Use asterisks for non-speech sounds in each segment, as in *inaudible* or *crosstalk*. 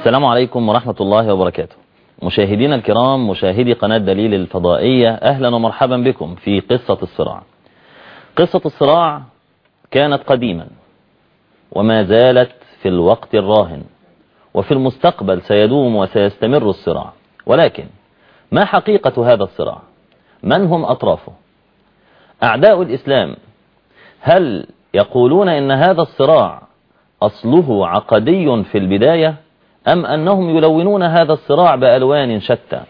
السلام عليكم ورحمة الله وبركاته. مشاهدينا الكرام مشاهدي قناة دليل الفضائية أهلا ومرحبا بكم في قصة الصراع. قصة الصراع كانت قديما وما زالت في الوقت الراهن وفي المستقبل سيدوم وسيستمر الصراع. ولكن ما حقيقة هذا الصراع؟ من هم أطرافه؟ أعداء الإسلام هل يقولون إن هذا الصراع أصله عقدي في البداية أم أنهم يلونون هذا الصراع بألوان شتى؟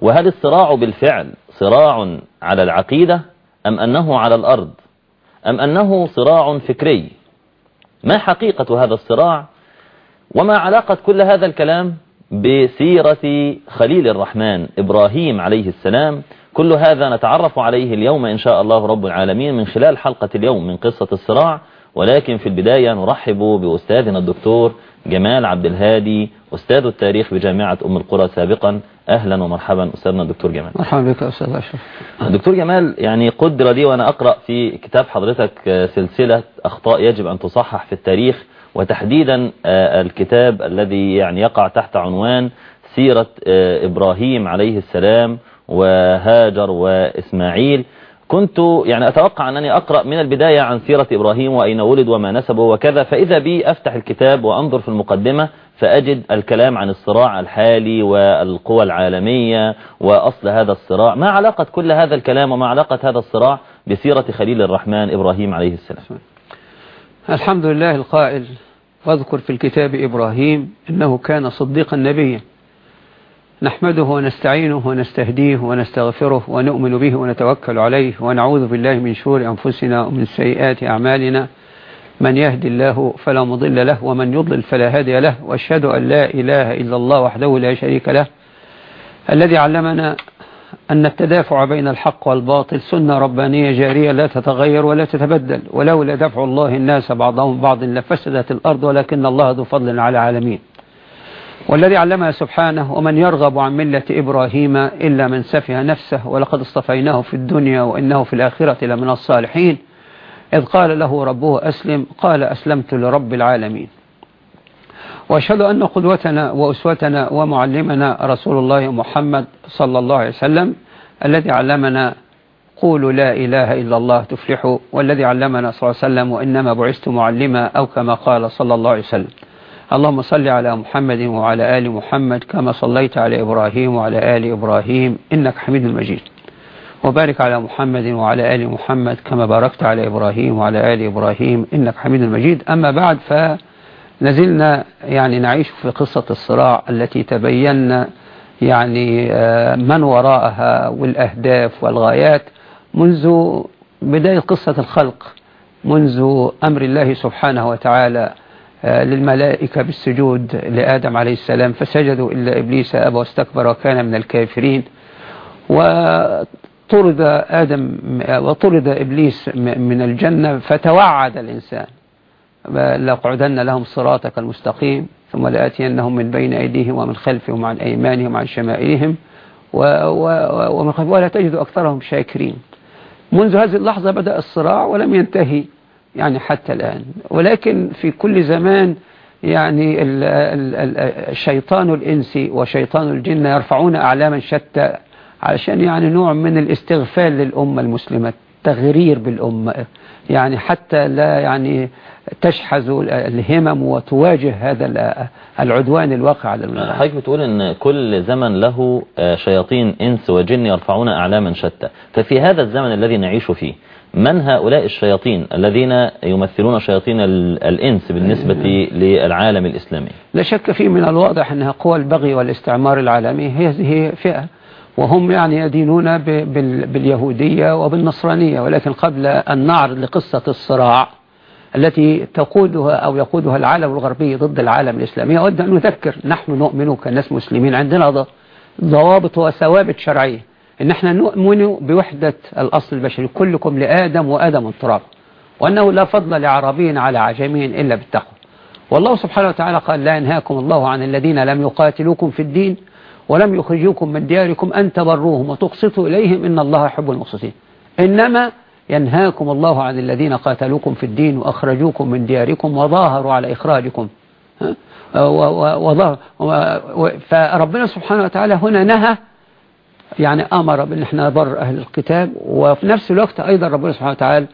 وهل الصراع بالفعل صراع على العقيدة أم أنه على الأرض؟ أم أنه صراع فكري؟ ما حقيقة هذا الصراع؟ وما علاقة كل هذا الكلام بسيرة خليل الرحمن إبراهيم عليه السلام؟ كل هذا نتعرف عليه اليوم إن شاء الله رب العالمين من خلال حلقة اليوم من قصة الصراع. ولكن في البداية نرحب بأستاذنا الدكتور جمال عبد الهادي أستاذ التاريخ بجامعة أم القرى سابقا. أهلا ومرحبا أستاذنا الدكتور جمال. مرحبا بك أستاذ أشرف. دكتور جمال يعني قدر لي وأنا أقرأ في كتاب حضرتك سلسلة أخطاء يجب أن تصحح في التاريخ وتحديدا الكتاب الذي يعني يقع تحت عنوان سيرة إبراهيم عليه السلام وهاجر وإسماعيل. كنت يعني أتوقع أنني أقرأ من البداية عن سيرة إبراهيم وأين ولد وما نسبه وكذا فإذا بي أفتح الكتاب وأنظر في المقدمة فأجد الكلام عن الصراع الحالي والقوى العالمية وأصل هذا الصراع ما علاقة كل هذا الكلام وما علاقة هذا الصراع بسيرة خليل الرحمن إبراهيم عليه السلام. الحمد لله القائل واذكر في الكتاب إبراهيم إنه كان صديقا نبيا. نحمده ونستعينه ونستهديه ونستغفره ونؤمن به ونتوكل عليه ونعوذ بالله من شرور أنفسنا ومن سيئات أعمالنا. من يهدي الله فلا مضل له ومن يضلل فلا هادي له وأشهد أن لا إله إلا الله وحده لا شريك له. الذي علمنا أن التدافع بين الحق والباطل سنة ربانية جارية لا تتغير ولا تتبدل ولولا دفع الله الناس بعضهم بعض لفسدت الأرض ولكن الله ذو فضل على العالمين. والذي علمها سبحانه ومن يرغب عن ملة إبراهيم إلا من سفه نفسه ولقد اصطفيناه في الدنيا وإنه في الآخرة لمن الصالحين. إذ قال له ربه أسلم قال أسلمت لرب العالمين. وأشهد أن قدوتنا وأسوتنا ومعلمنا رسول الله محمد صلى الله عليه وسلم الذي علمنا قولوا لا إله إلا الله تفلحوا والذي علمنا صلى الله عليه وسلم وإنما بعثت معلما أو كما قال صلى الله عليه وسلم. اللهم صل على محمد وعلى آل محمد كما صليت على إبراهيم وعلى آل إبراهيم إنك حميد مجيد. وبارك على محمد وعلى آل محمد كما باركت على إبراهيم وعلى آل إبراهيم إنك حميد مجيد. أما بعد فنزلنا يعني نعيش في قصة الصراع التي تبين يعني من وراءها والأهداف والغايات منذ بداية قصة الخلق منذ أمر الله سبحانه وتعالى. للملائكة بالسجود لآدم عليه السلام فسجدوا إلا إبليس أبى واستكبر وكان من الكافرين. وطرد آدم وطرد إبليس من الجنة فتوعد الإنسان. لأقعدن لهم صراطك المستقيم ثم لآتينهم من بين أيديهم ومن خلفهم وعن أيمانهم وعن شمائلهم ومن خلفهم. ولا تجد أكثرهم شاكرين. منذ هذه اللحظة بدأ الصراع ولم ينتهي. يعني حتى الآن. ولكن في كل زمان يعني الشيطان الإنسي وشيطان الجن يرفعون أعلاما شتى علشان يعني نوع من الاستغفال للأمة المسلمة تغرير بالأمة. يعني حتى لا يعني تشحذ الهمم وتواجه هذا العدوان الواقع على المنى حضرتك بتقول إن كل زمن له شياطين إنس وجن يرفعون أعلاما شتى. ففي هذا الزمن الذي نعيش فيه من هؤلاء الشياطين الذين يمثلون شياطين الإنس بالنسبة للعالم الإسلامي؟ لا شك فيه من الواضح أنها قوى البغي والاستعمار العالمي. هذه فئة. وهم يعني يدينون باليهودية وبالنصرانية. ولكن قبل أن نعرض لقصة الصراع التي تقودها أو يقودها العالم الغربي ضد العالم الإسلامي أود أن نذكر نحن نؤمن كناس مسلمين عندنا ضوابط وثوابت شرعية. إن إحنا نؤمن بوحدة الأصل البشري كلكم لآدم وآدم التراب وأنه لا فضل لعربي على عجمي إلا بالتقوى. والله سبحانه وتعالى قال لا ينهاكم الله عن الذين لم يقاتلوكم في الدين ولم يخرجوكم من دياركم أن تبروهم وتقسطوا إليهم إن الله يحب المقسطين. إنما ينهاكم الله عن الذين قاتلوكم في الدين وأخرجوكم من دياركم وظاهروا على إخراجكم؟ و- و- و- فربنا سبحانه وتعالى هنا نهى يعني أمر بأن إحنا نبر أهل الكتاب وفي نفس الوقت أيضا ربنا سبحانه وتعالى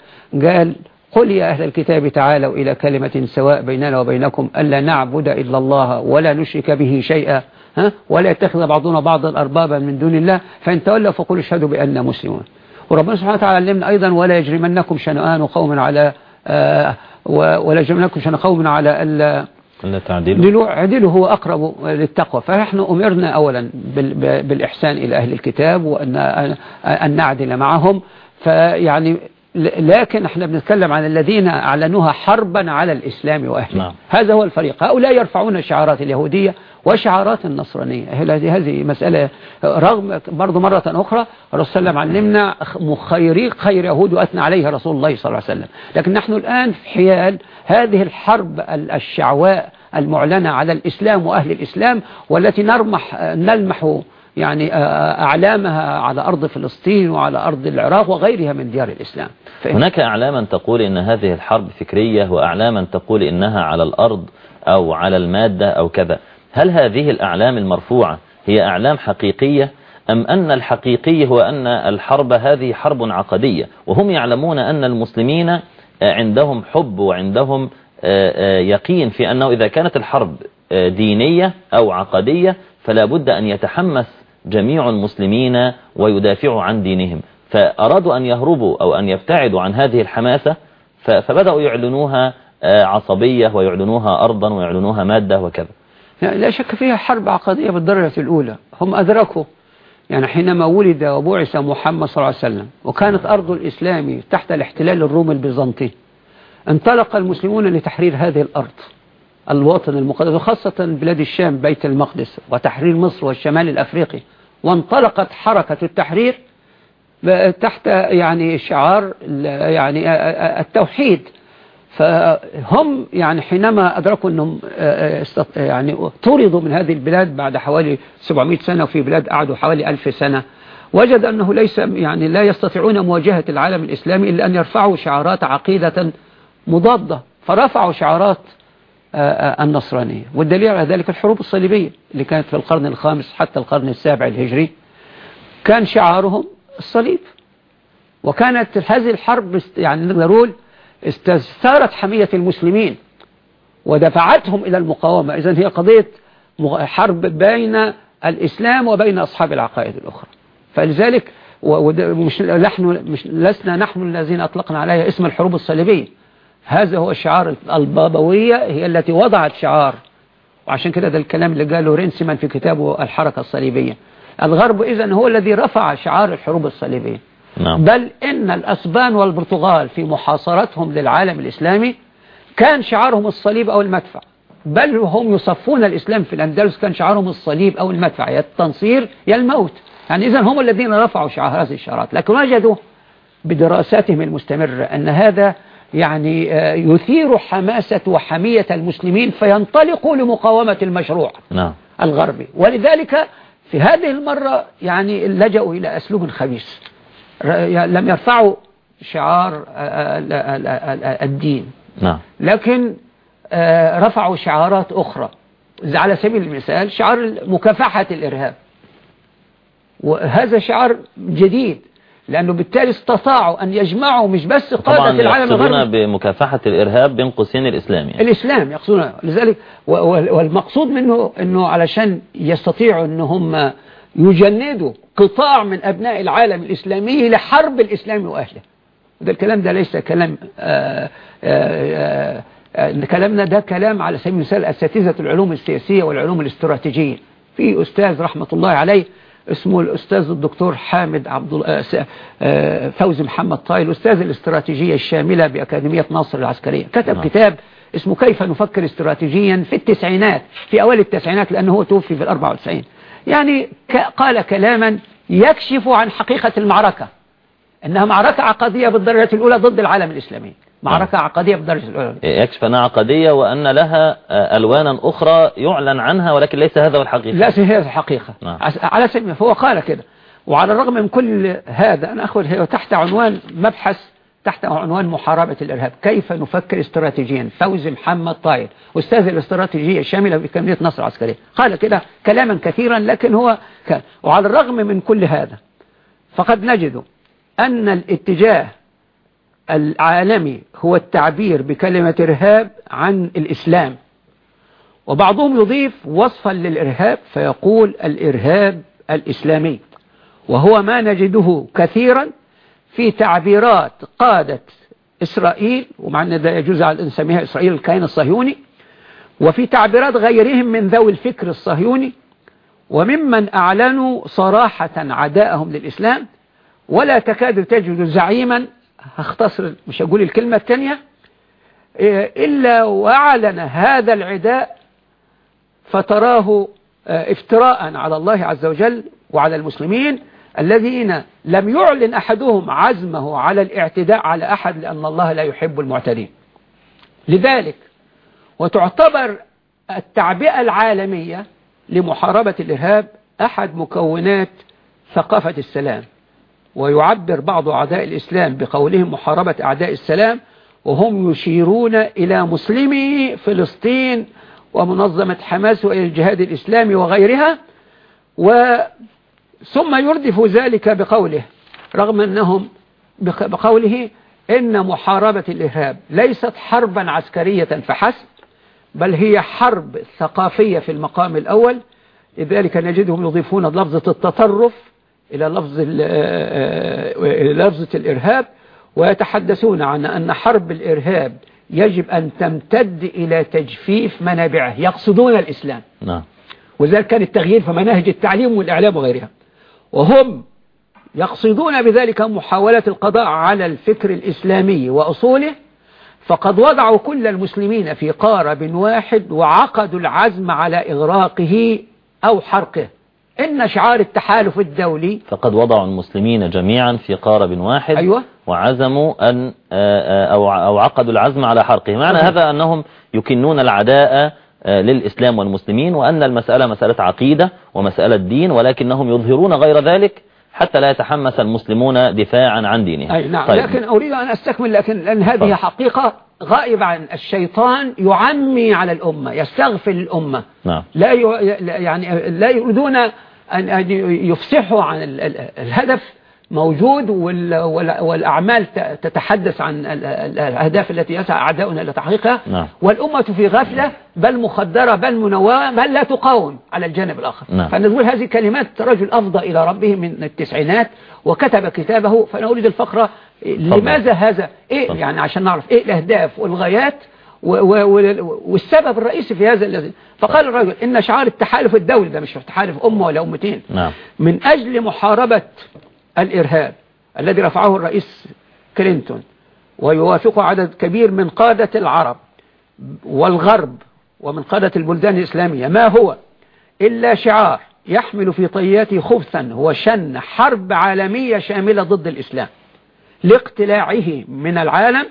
قال قل يا أهل الكتاب تعالوا إلى كلمة سواء بيننا وبينكم ألا نعبد إلا الله ولا نشرك به شيئا ها؟ ولا يتخذ بعضنا بعضا أربابا من دون الله فإن تولوا فقولوا اشهدوا بأننا مسلمون. وربنا سبحانه وتعالى علمنا أيضا ولا يجرمنكم شنآن قوم على آه ولا يجرمنكم شنآن قوم على ألا تعديل دلو عدله هو أقرب للتقوى. فنحن أمرنا أولا بالإحسان إلى أهل الكتاب وأن أن نعدل معهم. فيعني لكن إحنا بنتكلم عن الذين أعلنوها حربا على الإسلام وأهله. نعم. هذا هو الفريق. هؤلاء يرفعون الشعارات اليهودية وشعارات النصرانية. هذه مسألة رغم برضو مرة أخرى الرسول صلى الله عليه وسلم علمنا خيري خير يهود وأثنى عليه رسول الله صلى الله عليه وسلم. لكن نحن الآن في حيال هذه الحرب ال- الشعواء المعلنة على الإسلام وأهل الإسلام والتي نرمح نلمح يعني أعلامها على أرض فلسطين وعلى أرض العراق وغيرها من ديار الإسلام. هناك أعلاما تقول إن هذه الحرب فكرية وأعلاما تقول إنها على الأرض أو على المادة أو كذا. هل هذه الأعلام المرفوعة هي أعلام حقيقية أم أن الحقيقي هو أن الحرب هذه حرب عقدية؟ وهم يعلمون أن المسلمين عندهم حب وعندهم آه، آه، يقين في أنه إذا كانت الحرب آه، دينية أو عقدية فلا بد أن يتحمس جميع المسلمين ويدافعوا عن دينهم. فأرادوا أن يهربوا أو أن يبتعدوا عن هذه الحماسة فبدأوا يعلنوها عصبية ويعلنوها أرضا ويعلنوها مادة وكذا. يعني لا شك فيها حرب عقدية بالدرجة الأولى. هم أدركوا يعني حينما ولد وبعث محمد صلى الله عليه وسلم وكانت أرض الإسلام تحت الاحتلال الرومي البيزنطي انطلق المسلمون لتحرير هذه الأرض الوطن المقدس وخاصة بلاد الشام بيت المقدس وتحرير مصر والشمال الأفريقي. وانطلقت حركة التحرير تحت يعني شعار يعني التوحيد. فهم يعني حينما أدركوا أنهم آه، استط- يعني طردوا من هذه البلاد بعد حوالي 700 سنة وفي بلاد قعدوا حوالي 1000 سنة وجد أنه ليس يعني لا يستطيعون مواجهة العالم الإسلامي إلا أن يرفعوا شعارات عقيدة مضادة فرفعوا شعارات آه، آه، النصرانية. والدليل على ذلك الحروب الصليبية اللي كانت في القرن الخامس حتى القرن السابع الهجري. كان شعارهم الصليب. وكانت هذه الحرب يعني نقدر نقول استثارت حمية المسلمين ودفعتهم إلى المقاومة. إذن هي قضية حرب بين الإسلام وبين أصحاب العقائد الأخرى. فلذلك و- وده مش نحن مش لسنا نحن الذين أطلقنا عليها اسم الحروب الصليبية. هذا هو الشعار البابوية هي التي وضعت شعار. وعشان كده ده الكلام اللي قاله رينسمان في كتابه الحركة الصليبية. الغرب إذن هو الذي رفع شعار الحروب الصليبية. نعم. بل إن الأسبان والبرتغال في محاصرتهم للعالم الإسلامي كان شعارهم الصليب أو المدفع. بل هم يصفون الإسلام في الأندلس كان شعارهم الصليب أو المدفع يا التنصير يا الموت. يعني إذن هم الذين رفعوا شعار هذه الشعارات. لكن وجدوا بدراساتهم المستمرة أن هذا يعني آه، يثير حماسة وحمية المسلمين فينطلقوا لمقاومة المشروع نعم. الغربي. ولذلك في هذه المرة يعني لجأوا إلى أسلوب خبيث. لم يرفعوا شعار ال- ال- ال- الدين. نعم. لكن آه، رفعوا شعارات أخرى. على سبيل المثال شعار مكافحة الإرهاب. وهذا شعار جديد لأنه بالتالي استطاعوا أن يجمعوا مش بس قادة العالم يقصدون الغربي بمكافحة الإرهاب بين قوسين الإسلامي الإسلام يقصدون. لذلك والمقصود منه أنه علشان يستطيعوا أن هم يجندوا قطاع من أبناء العالم الإسلامي لحرب الإسلام وأهله. وده الكلام ده ليس كلام آآ آآ آآ كلامنا ده كلام على سبيل المثال أساتذة العلوم السياسية والعلوم الاستراتيجية. في أستاذ رحمة الله عليه اسمه الأستاذ الدكتور حامد عبد آه، آه، فوزي محمد طايل أستاذ الاستراتيجية الشاملة بأكاديمية ناصر العسكرية. كتب نعم. كتاب اسمه كيف نفكر استراتيجيا في التسعينات في أوائل التسعينات لأنه هو توفي في الأربعة وتسعين. يعني قال كلاما يكشف عن حقيقة المعركة إنها معركة عقدية بالدرجة الأولى ضد العالم الإسلامي. معركة عقدية بالدرجة الأولى. يكشف أنها عقدية وأن لها آه، ألوانا أخرى يعلن عنها ولكن ليس هذا هو الحقيقة. لا هي الحقيقة. نعم. على سبيل فهو قال كده وعلى الرغم من كل هذا أنا أخذ تحت عنوان مبحث تحت عنوان محاربة الإرهاب. كيف نفكر استراتيجيا؟ فوزي محمد طاير أستاذ الاستراتيجية الشاملة في كمية نصر عسكرية. قال كده كلاما كثيرا لكن هو كان وعلى الرغم من كل هذا فقد نجد أن الاتجاه العالمي هو التعبير بكلمة إرهاب عن الإسلام. وبعضهم يضيف وصفا للإرهاب فيقول الإرهاب الإسلامي. وهو ما نجده كثيرا في تعبيرات قادة إسرائيل ومع أن ده يجوز على أن نسميها إسرائيل الكيان الصهيوني وفي تعبيرات غيرهم من ذوي الفكر الصهيوني وممن أعلنوا صراحة عداءهم للإسلام ولا تكاد تجد زعيما هختصر مش أقول الكلمة الثانية إلا وأعلن هذا العداء فتراه افتراء على الله عز وجل وعلى المسلمين الذين لم يعلن أحدهم عزمه على الاعتداء على أحد لأن الله لا يحب المعتدين. لذلك وتعتبر التعبئة العالمية لمحاربة الإرهاب أحد مكونات ثقافة السلام ويعبر بعض أعداء الإسلام بقولهم محاربة أعداء السلام وهم يشيرون إلى مسلمي فلسطين ومنظمة حماس وإلى الجهاد الإسلامي وغيرها و ثم يردف ذلك بقوله رغم أنهم بقوله إن محاربة الإرهاب ليست حربا عسكرية فحسب بل هي حرب ثقافية في المقام الأول. لذلك نجدهم يضيفون لفظة التطرف إلى لفظ لفظة الإرهاب ويتحدثون عن أن حرب الإرهاب يجب أن تمتد إلى تجفيف منابعه يقصدون الإسلام. نعم. وذلك كان التغيير في مناهج التعليم والإعلام وغيرها. وهم يقصدون بذلك محاولة القضاء على الفكر الإسلامي وأصوله فقد وضعوا كل المسلمين في قارب واحد وعقدوا العزم على إغراقه أو حرقه. إن شعار التحالف الدولي فقد وضعوا المسلمين جميعا في قارب واحد أيوة. وعزموا أن أو أو عقدوا العزم على حرقه. معنى صحيح. هذا أنهم يكنون العداء للإسلام والمسلمين وأن المسألة مسألة عقيدة ومسألة دين ولكنهم يظهرون غير ذلك حتى لا يتحمس المسلمون دفاعا عن دينهم أي نعم طيب. لكن أريد أن أستكمل لكن لأن هذه طيب. حقيقة غائبة عن الشيطان يعمي على الأمة يستغفل الأمة نعم لا ي... يعني لا يريدون أن يفسحوا عن ال... ال... الهدف موجود وال... وال... والأعمال تتحدث عن ال- ال- الأهداف التي يسعى أعداؤنا إلى تحقيقها. نعم. والأمة في غفلة بل مخدرة بل منوعة بل لا تقاوم على الجانب الآخر. نعم. فنقول هذه كلمات رجل أفضى إلى ربه من التسعينات وكتب كتابه. فأنا أريد الفقرة لماذا هذا؟ إيه طبعا. يعني عشان نعرف إيه الأهداف والغايات والسبب الرئيسي في هذا الذي. فقال الرجل إن شعار التحالف الدولي ده مش تحالف أمة ولا أمتين نعم. من أجل محاربة الإرهاب الذي رفعه الرئيس كلينتون ويوافقه عدد كبير من قادة العرب والغرب ومن قادة البلدان الإسلامية. ما هو؟ إلا شعار يحمل في طياته خبثا هو شن حرب عالمية شاملة ضد الإسلام لاقتلاعه من العالم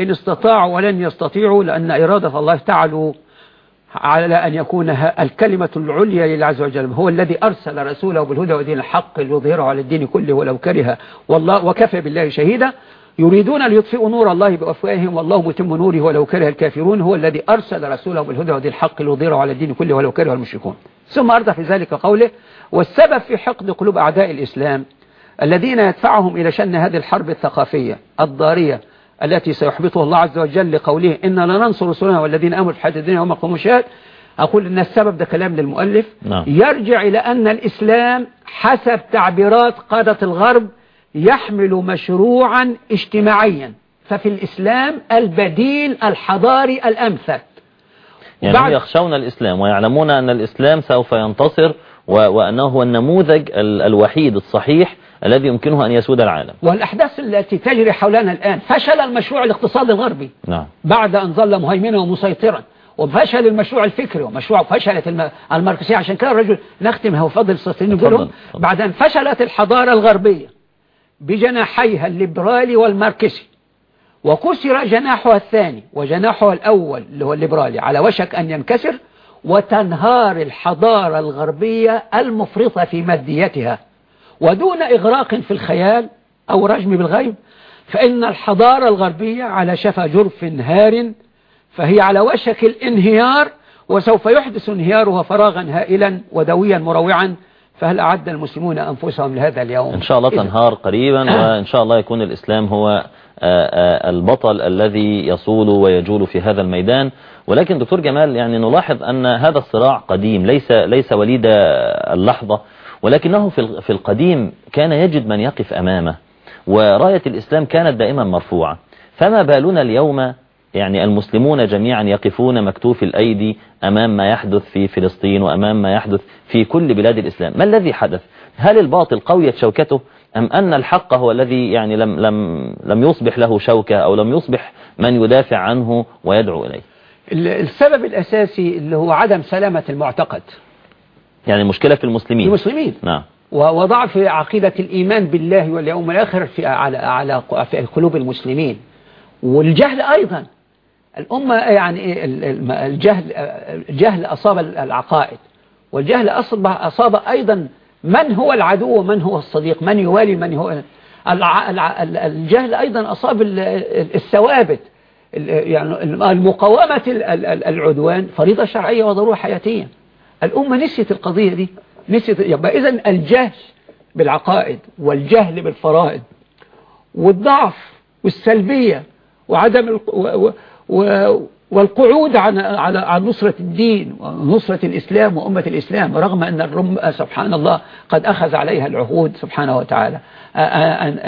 إن استطاعوا ولن يستطيعوا لأن إرادة الله تعالوا على أن يكون الكلمة العليا لله عز وجل هو الذي أرسل رسوله بالهدى ودين الحق ليظهره على الدين كله ولو كره. والله وكفى بالله شهيدا. يريدون ليطفئوا نور الله بأفواههم. والله متم نوره ولو كره الكافرون. هو الذي أرسل رسوله بالهدى ودين الحق ليظهره على الدين كله ولو كره المشركون. ثم أرضى في ذلك قوله والسبب في حقد قلوب أعداء الإسلام الذين يدفعهم إلى شن هذه الحرب الثقافية الضارية التي سيحبطها الله عز وجل لقوله إنا لننصر رسلنا والذين آمنوا في الحياة الدنيا وما قوموا شهاد أقول إن السبب ده كلام للمؤلف. نعم. يرجع إلى أن الإسلام حسب تعبيرات قادة الغرب يحمل مشروعا اجتماعيا. ففي الإسلام البديل الحضاري الأمثل. يعني بعد- هم يخشون الإسلام ويعلمون أن الإسلام سوف ينتصر و... وأنه هو النموذج ال... الوحيد الصحيح الذي يمكنه أن يسود العالم. والأحداث التي تجري حولنا الآن فشل المشروع الاقتصادي الغربي نعم. بعد أن ظل مهيمنا ومسيطرا وفشل المشروع الفكري ومشروع فشلت الم- الماركسية. عشان كده الرجل نختم هو فضل اتفضل، نقولهم. بعد أن فشلت الحضارة الغربية بجناحيها الليبرالي والماركسي وكسر جناحها الثاني وجناحها الأول اللي هو الليبرالي على وشك أن ينكسر وتنهار الحضارة الغربية المفرطة في ماديتها. ودون إغراق في الخيال أو رجم بالغيب فإن الحضارة الغربية على شفا جرف هار فهي على وشك الانهيار وسوف يحدث انهيارها فراغا هائلا ودويا مروعا فهل أعد المسلمون أنفسهم لهذا اليوم؟ إن شاء الله تنهار قريبا وإن شاء الله يكون الإسلام هو البطل الذي يصول ويجول في هذا الميدان. ولكن دكتور جمال يعني نلاحظ أن هذا الصراع قديم ليس ليس وليد اللحظة. ولكنه في القديم كان يجد من يقف أمامه وراية الإسلام كانت دائما مرفوعة. فما بالنا اليوم يعني المسلمون جميعا يقفون مكتوف الأيدي أمام ما يحدث في فلسطين وأمام ما يحدث في كل بلاد الإسلام. ما الذي حدث؟ هل الباطل قويت شوكته؟ أم أن الحق هو الذي يعني لم, لم, لم يصبح له شوكة أو لم يصبح من يدافع عنه ويدعو إليه؟ السبب الأساسي اللي هو عدم سلامة المعتقد. يعني المشكلة في المسلمين. المسلمين. نعم. وضعف عقيدة الإيمان بالله واليوم الآخر في على على في قلوب المسلمين. والجهل أيضا. الأمة يعني الجهل الجهل أصاب العقائد. والجهل أصاب أصاب أيضا من هو العدو ومن هو الصديق من يوالي من هو الجهل أيضا أصاب الثوابت. يعني المقاومة العدوان فريضة شرعية وضرورة حياتية. الأمة نسيت القضية دي. نسيت يبقى إذن الجهل بالعقائد والجهل بالفرائض والضعف والسلبية وعدم والقعود عن على عن نصرة الدين ونصرة الإسلام وأمة الإسلام رغم أن الرم سبحان الله قد أخذ عليها العهود سبحانه وتعالى. أن,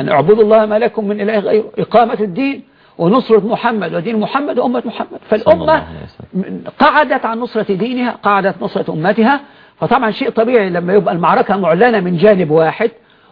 أن أعبدوا الله ما لكم من إله غيره. إقامة الدين ونصرة محمد ودين محمد وأمة محمد. فالأمة قعدت عن نصرة دينها قعدت نصرة أمتها. فطبعا شيء طبيعي لما يبقى المعركة معلنة من جانب واحد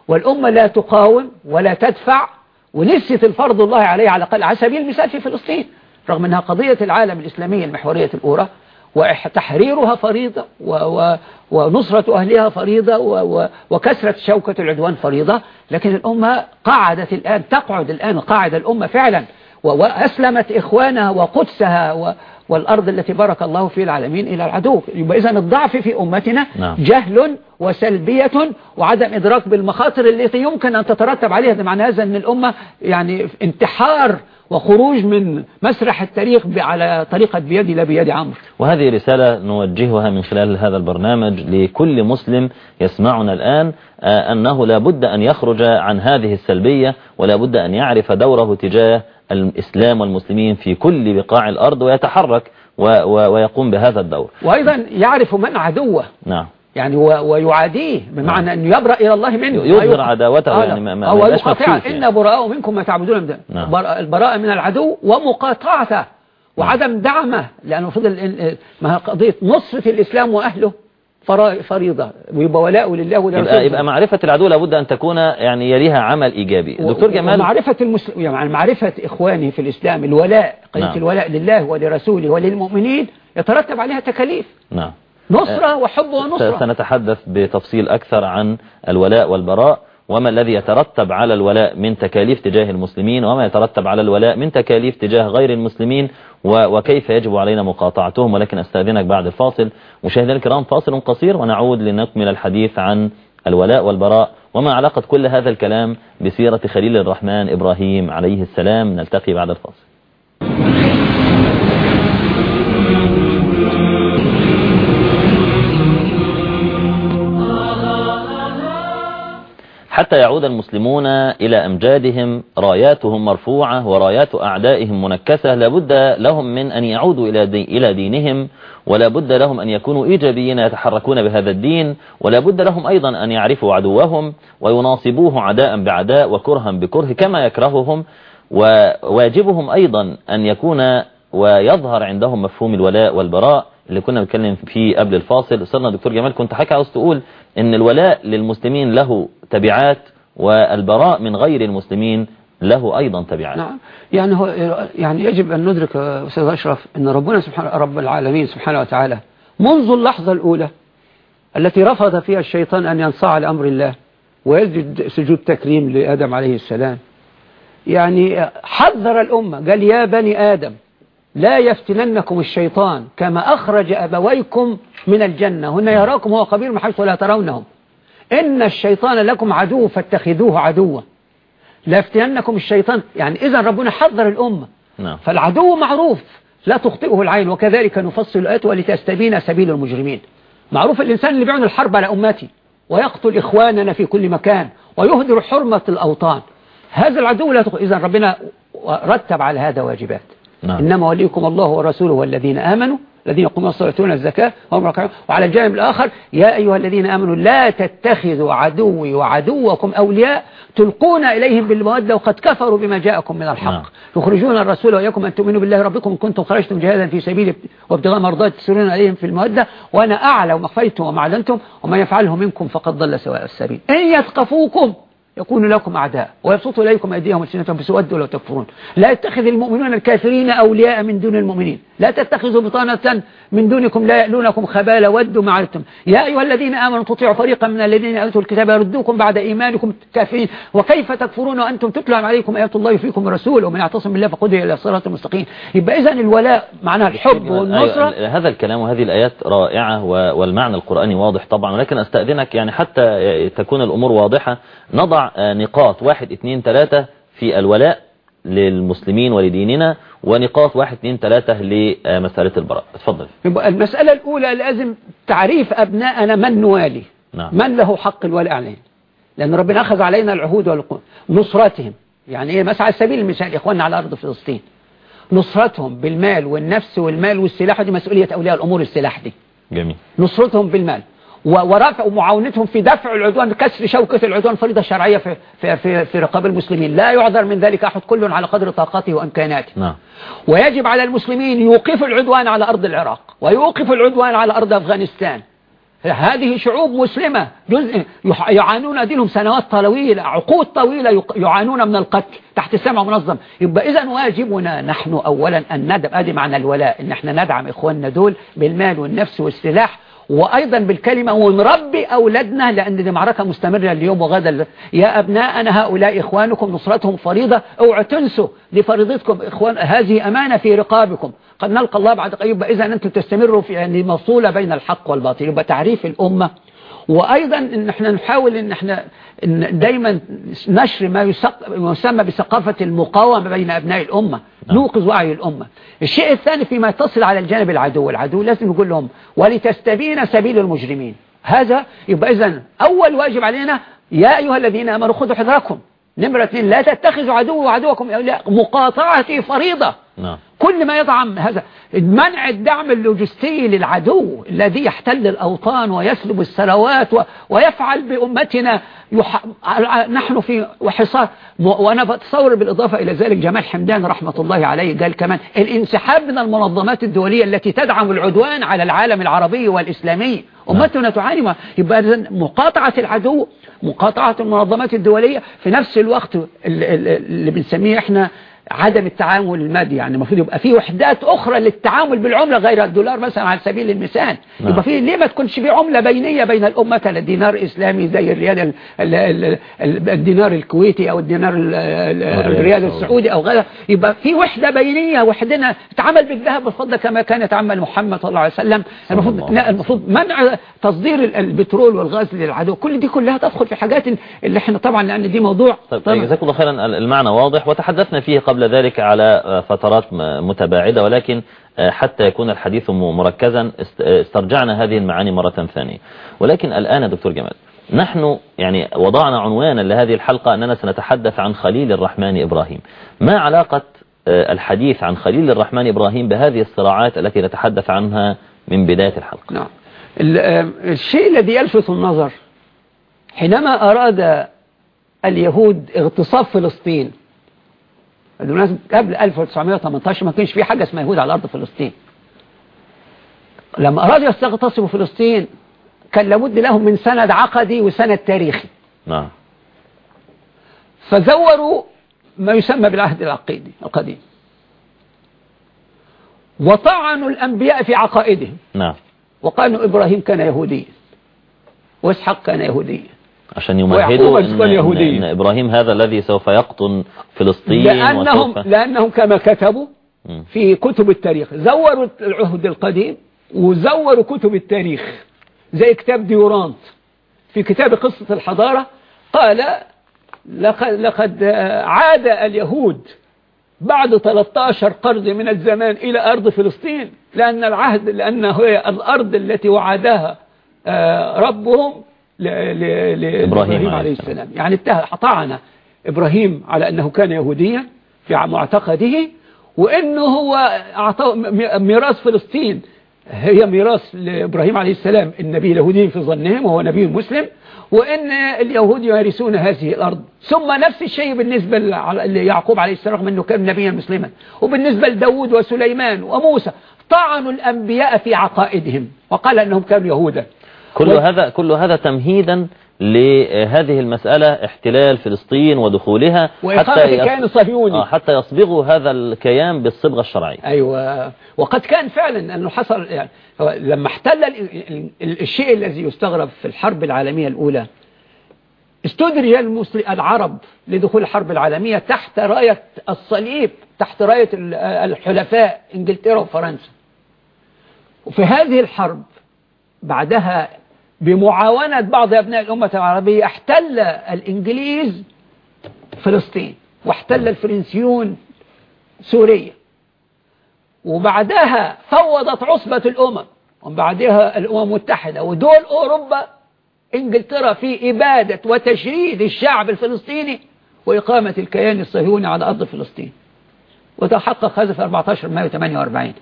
والأمة لا تقاوم ولا تدفع ونسيت الفرض الله عليه على الأقل على سبيل المثال في فلسطين رغم أنها قضية العالم الإسلامية المحورية الأولى وتحريرها فريضة و و ونصرة أهلها فريضة و وكسرة شوكة العدوان فريضة. لكن الأمة قعدت الآن تقعد الآن قاعد الأمة فعلا وأسلمت إخوانها وقدسها والأرض التي بارك الله في العالمين إلى العدو. يبقى إذن الضعف في أمتنا نعم. جهل وسلبية وعدم إدراك بالمخاطر التي يمكن أن تترتب عليها. معنى هذا أن الأمة يعني انتحار وخروج من مسرح التاريخ على طريقة بيدي لا بيد عمرو. وهذه رسالة نوجهها من خلال هذا البرنامج لكل مسلم يسمعنا الآن أنه لا بد أن يخرج عن هذه السلبية ولا بد أن يعرف دوره تجاه الإسلام والمسلمين في كل بقاع الأرض ويتحرك و و ويقوم بهذا الدور. وأيضا يعرف من عدوه. نعم. يعني ويعاديه بمعنى أنه يبرأ إلى الله منه. يظهر عداوته يعني ما, ما هو يبقاش مقاطعة مكشوف إن براء منكم ما تعبدون. من نعم. البراءة من العدو ومقاطعته وعدم دعمه لأنه فضل ما قضية نصرة الإسلام وأهله. فريضة. ويبقى ولاء لله ولرسوله. يبقى, يبقى معرفة العدو لابد أن تكون يعني يليها عمل إيجابي. دكتور جمال معرفة المسلم يعني معرفة إخواني في الإسلام الولاء قضية نعم. الولاء لله ولرسوله وللمؤمنين يترتب عليها تكاليف. نعم. نصرة وحب ونصرة. سنتحدث بتفصيل أكثر عن الولاء والبراء. وما الذي يترتب على الولاء من تكاليف تجاه المسلمين وما يترتب على الولاء من تكاليف تجاه غير المسلمين وكيف يجب علينا مقاطعتهم؟ ولكن أستاذنك بعد الفاصل. مشاهدينا الكرام فاصل قصير ونعود لنكمل الحديث عن الولاء والبراء وما علاقة كل هذا الكلام بسيرة خليل الرحمن إبراهيم عليه السلام. نلتقي بعد الفاصل. حتى يعود المسلمون إلى أمجادهم راياتهم مرفوعة ورايات أعدائهم منكسة لابد لهم من أن يعودوا إلى إلى دينهم ولا بد لهم أن يكونوا إيجابيين يتحركون بهذا الدين ولا بد لهم أيضا أن يعرفوا عدوهم ويناصبوه عداء بعداء وكرها بكره كما يكرههم وواجبهم أيضا أن يكون ويظهر عندهم مفهوم الولاء والبراء اللي كنا بنتكلم فيه قبل الفاصل. أستاذنا دكتور جمال كنت حكى عاوز تقول إن الولاء للمسلمين له تبعات والبراء من غير المسلمين له أيضا تبعات. نعم. يعني هو يعني يجب أن ندرك أستاذ أشرف أن ربنا سبحانه رب العالمين سبحانه وتعالى منذ اللحظة الأولى التي رفض فيها الشيطان أن ينصاع لأمر الله ويسجد سجود تكريم لآدم عليه السلام. يعني حذر الأمة قال يا بني آدم لا يفتننكم الشيطان كما أخرج أبويكم من الجنة. هنا يراكم هو قبيل من حيث لا ترونهم. إن الشيطان لكم عدو فاتخذوه عدوا. لا يفتننكم الشيطان. يعني إذا ربنا حذر الأمة. نعم. فالعدو معروف. لا تخطئه العين. وكذلك نفصل الآيات ولتستبين سبيل المجرمين. معروف الإنسان اللي بيعمل الحرب على أمتي. ويقتل إخواننا في كل مكان. ويهدر حرمة الأوطان. هذا العدو لا تخ... إذا ربنا رتب على هذا واجبات. نعم. إنما وليكم الله ورسوله والذين آمنوا الذين يقومون الصلاة ويؤتون الزكاة وهم راكعون. وعلى الجانب الآخر يا أيها الذين آمنوا لا تتخذوا عدوي وعدوكم أولياء تلقون إليهم بالمودة وقد كفروا بما جاءكم من الحق. نعم. تخرجون الرسول وإياكم أن تؤمنوا بالله ربكم إن كنتم خرجتم جهادا في سبيل وابتغاء مرضات تسرون عليهم في المودة. وأنا أعلى وما خفيتم وما أعلنتم وما يفعله منكم فقد ضل سواء السبيل. إن يثقفوكم يكون لكم أعداء ويبسط إليكم أيديهم وسنتهم بسودوا لو تكفرون. لا يتخذ المؤمنون الكافرين أولياء من دون المؤمنين. لا تتخذوا بطانة من دونكم لا يألونكم خبال ودوا معلتم يا أيها الذين آمنوا تطيعوا فريقا من الذين أوتوا الكتاب يردوكم بعد إيمانكم كافرين. وكيف تكفرون وأنتم تتلى عليكم آيات الله فيكم رسول ومن يعتصم بالله فقد إلى الصراط المستقيم يبقى إذا الولاء معناها الحب والنصرة. أيوة هذا الكلام وهذه الآيات رائعة والمعنى القرآني واضح طبعا. ولكن أستأذنك يعني حتى تكون الأمور واضحة. نضع آه، نقاط واحد اثنين ثلاثة في الولاء للمسلمين ولديننا ونقاط واحد اثنين ثلاثة لمسألة البراء اتفضل. يبقى المسألة الأولى لازم تعريف أبناءنا من نوالي. نعم. من له حق الولاء علينا لأن ربنا أخذ علينا العهود والقوة نصرتهم يعني إيه؟ على سبيل المثال إخواننا على أرض فلسطين. نصرتهم بالمال والنفس والمال والسلاح دي مسؤولية أولياء الأمور السلاح دي. جميل. نصرتهم بالمال. ورفع ومعاونتهم في دفع العدوان كسر شوكة العدوان فريضة شرعية في, في, في, في رقاب المسلمين. لا يعذر من ذلك أحد كل على قدر طاقته وإمكاناته. نعم. ويجب على المسلمين يوقفوا العدوان على أرض العراق ويوقف العدوان على أرض أفغانستان. هذه شعوب مسلمة جزء يعانون دينهم سنوات طويلة عقود طويلة يعانون من القتل تحت سمع منظم يبقى إذا واجبنا نحن أولا أن ندعم أدي معنى الولاء إن إحنا ندعم إخواننا دول بالمال والنفس والسلاح وأيضا بالكلمة ونربي أولادنا لأن دي معركة مستمرة اليوم وغدا. يا أبناءنا هؤلاء إخوانكم نصرتهم فريضة. اوعوا تنسوا لفريضتكم إخوان هذه أمانة في رقابكم. قد نلقى الله بعد يبقى إذا أنتم تستمروا في يعني مفصولة بين الحق والباطل. يبقى تعريف الأمة وأيضا إن إحنا نحاول إن إحنا دايما نشر ما يسمى بثقافة المقاومة بين أبناء الأمة نوقظ وعي الأمة. الشيء الثاني فيما يتصل على الجانب العدو العدو لازم نقول لهم ولتستبين سبيل المجرمين. هذا يبقى إذا أول واجب علينا يا أيها الذين آمنوا خذوا حذركم. نمرة اثنين لا تتخذوا عدو وعدوكم مقاطعتي فريضة. نعم. كل ما يدعم هذا. منع الدعم اللوجستي للعدو الذي يحتل الأوطان ويسلب الثروات و- ويفعل بأمتنا يح... نحن في وحصار وأنا بتصور بالإضافة إلى ذلك جمال حمدان رحمة الله عليه قال كمان الانسحاب من المنظمات الدولية التي تدعم العدوان على العالم العربي والإسلامي. أمتنا تعاني يبقى مقاطعة العدو مقاطعة المنظمات الدولية في نفس الوقت ال- ال- اللي بنسميه إحنا عدم التعامل المادي يعني المفروض يبقى في وحدات أخرى للتعامل بالعملة غير الدولار مثلا على سبيل المثال. نعم. يبقى في ليه ما تكونش في عملة بينية بين الأمة؟ الدينار إسلامي زي الريال ال- ال- ال- ال- الدينار الكويتي أو الدينار ال- ال- الريال السعودي. أو غيره. يبقى في وحدة بينية وحدنا تعامل بالذهب والفضة كما كان يتعامل محمد صلى الله عليه وسلم. المفروض لا المفروض منع تصدير ال- البترول والغاز للعدو. كل دي كلها تدخل في حاجات اللي إحنا طبعا لأن دي موضوع طيب جزاكم الله خيرا المعنى واضح. وتحدثنا فيه قبل ذلك على فترات متباعدة ولكن آه، حتى يكون الحديث مركزا آه، استرجعنا هذه المعاني مرة ثانية. ولكن الآن دكتور جمال نحن يعني وضعنا عنوانا لهذه الحلقة أننا سنتحدث عن خليل الرحمن إبراهيم. ما علاقة آه، الحديث عن خليل الرحمن إبراهيم بهذه الصراعات التي نتحدث عنها من بداية الحلقة؟ نعم. الشيء الذي يلفت النظر حينما أراد اليهود اغتصاب فلسطين بالمناسبة قبل 1918 ما كانش في حاجة اسمها يهود على أرض فلسطين. لما أرادوا يستغتصبوا فلسطين كان لابد لهم من سند عقدي وسند تاريخي. نعم. فزوروا ما يسمى بالعهد العقيدي القديم. وطعنوا الأنبياء في عقائدهم. نعم. وقالوا إبراهيم كان يهوديا وإسحاق كان يهوديا. عشان يمهدوا إن, إن, إبراهيم هذا الذي سوف يقطن فلسطين لأنهم, وسوف لأنهم كما كتبوا. في كتب التاريخ. زوروا العهد القديم وزوروا كتب التاريخ زي كتاب ديورانت. في كتاب قصة الحضارة قال لقد, لقد عاد اليهود بعد 13 قرن من الزمان إلى أرض فلسطين لأن العهد لأن هي الأرض التي وعدها آه، ربهم لإبراهيم عليه السلام. يعني طعن إبراهيم على أنه كان يهوديا في معتقده وأنه هو أعطاه ميراث فلسطين. هي ميراث لإبراهيم عليه السلام. النبي اليهودي في ظنهم وهو نبي مسلم. وأن اليهود يرثون هذه الأرض. ثم نفس الشيء بالنسبة ليعقوب عليه السلام رغم أنه كان نبيا مسلما. وبالنسبة لداود وسليمان وموسى طعنوا الأنبياء في عقائدهم. وقال أنهم كانوا يهودا. كل. هذا كل هذا تمهيدا لهذه المسألة احتلال فلسطين ودخولها حتى الكيان الصهيوني آه حتى يصبغوا هذا الكيان بالصبغة الشرعية. أيوة. وقد كان فعلا أنه حصل يعني لما احتل الشيء الذي يستغرب في الحرب العالمية الأولى استدرج العرب لدخول الحرب العالمية تحت راية الصليب تحت راية الحلفاء إنجلترا وفرنسا. وفي هذه الحرب بعدها بمعاونة بعض أبناء الأمة العربية احتل الإنجليز فلسطين واحتل الفرنسيون سوريا. وبعدها فوضت عصبة الأمم وبعدها الأمم المتحدة ودول أوروبا إنجلترا في إبادة وتشريد الشعب الفلسطيني وإقامة الكيان الصهيوني على أرض فلسطين. وتحقق هذا في 14 مايو 48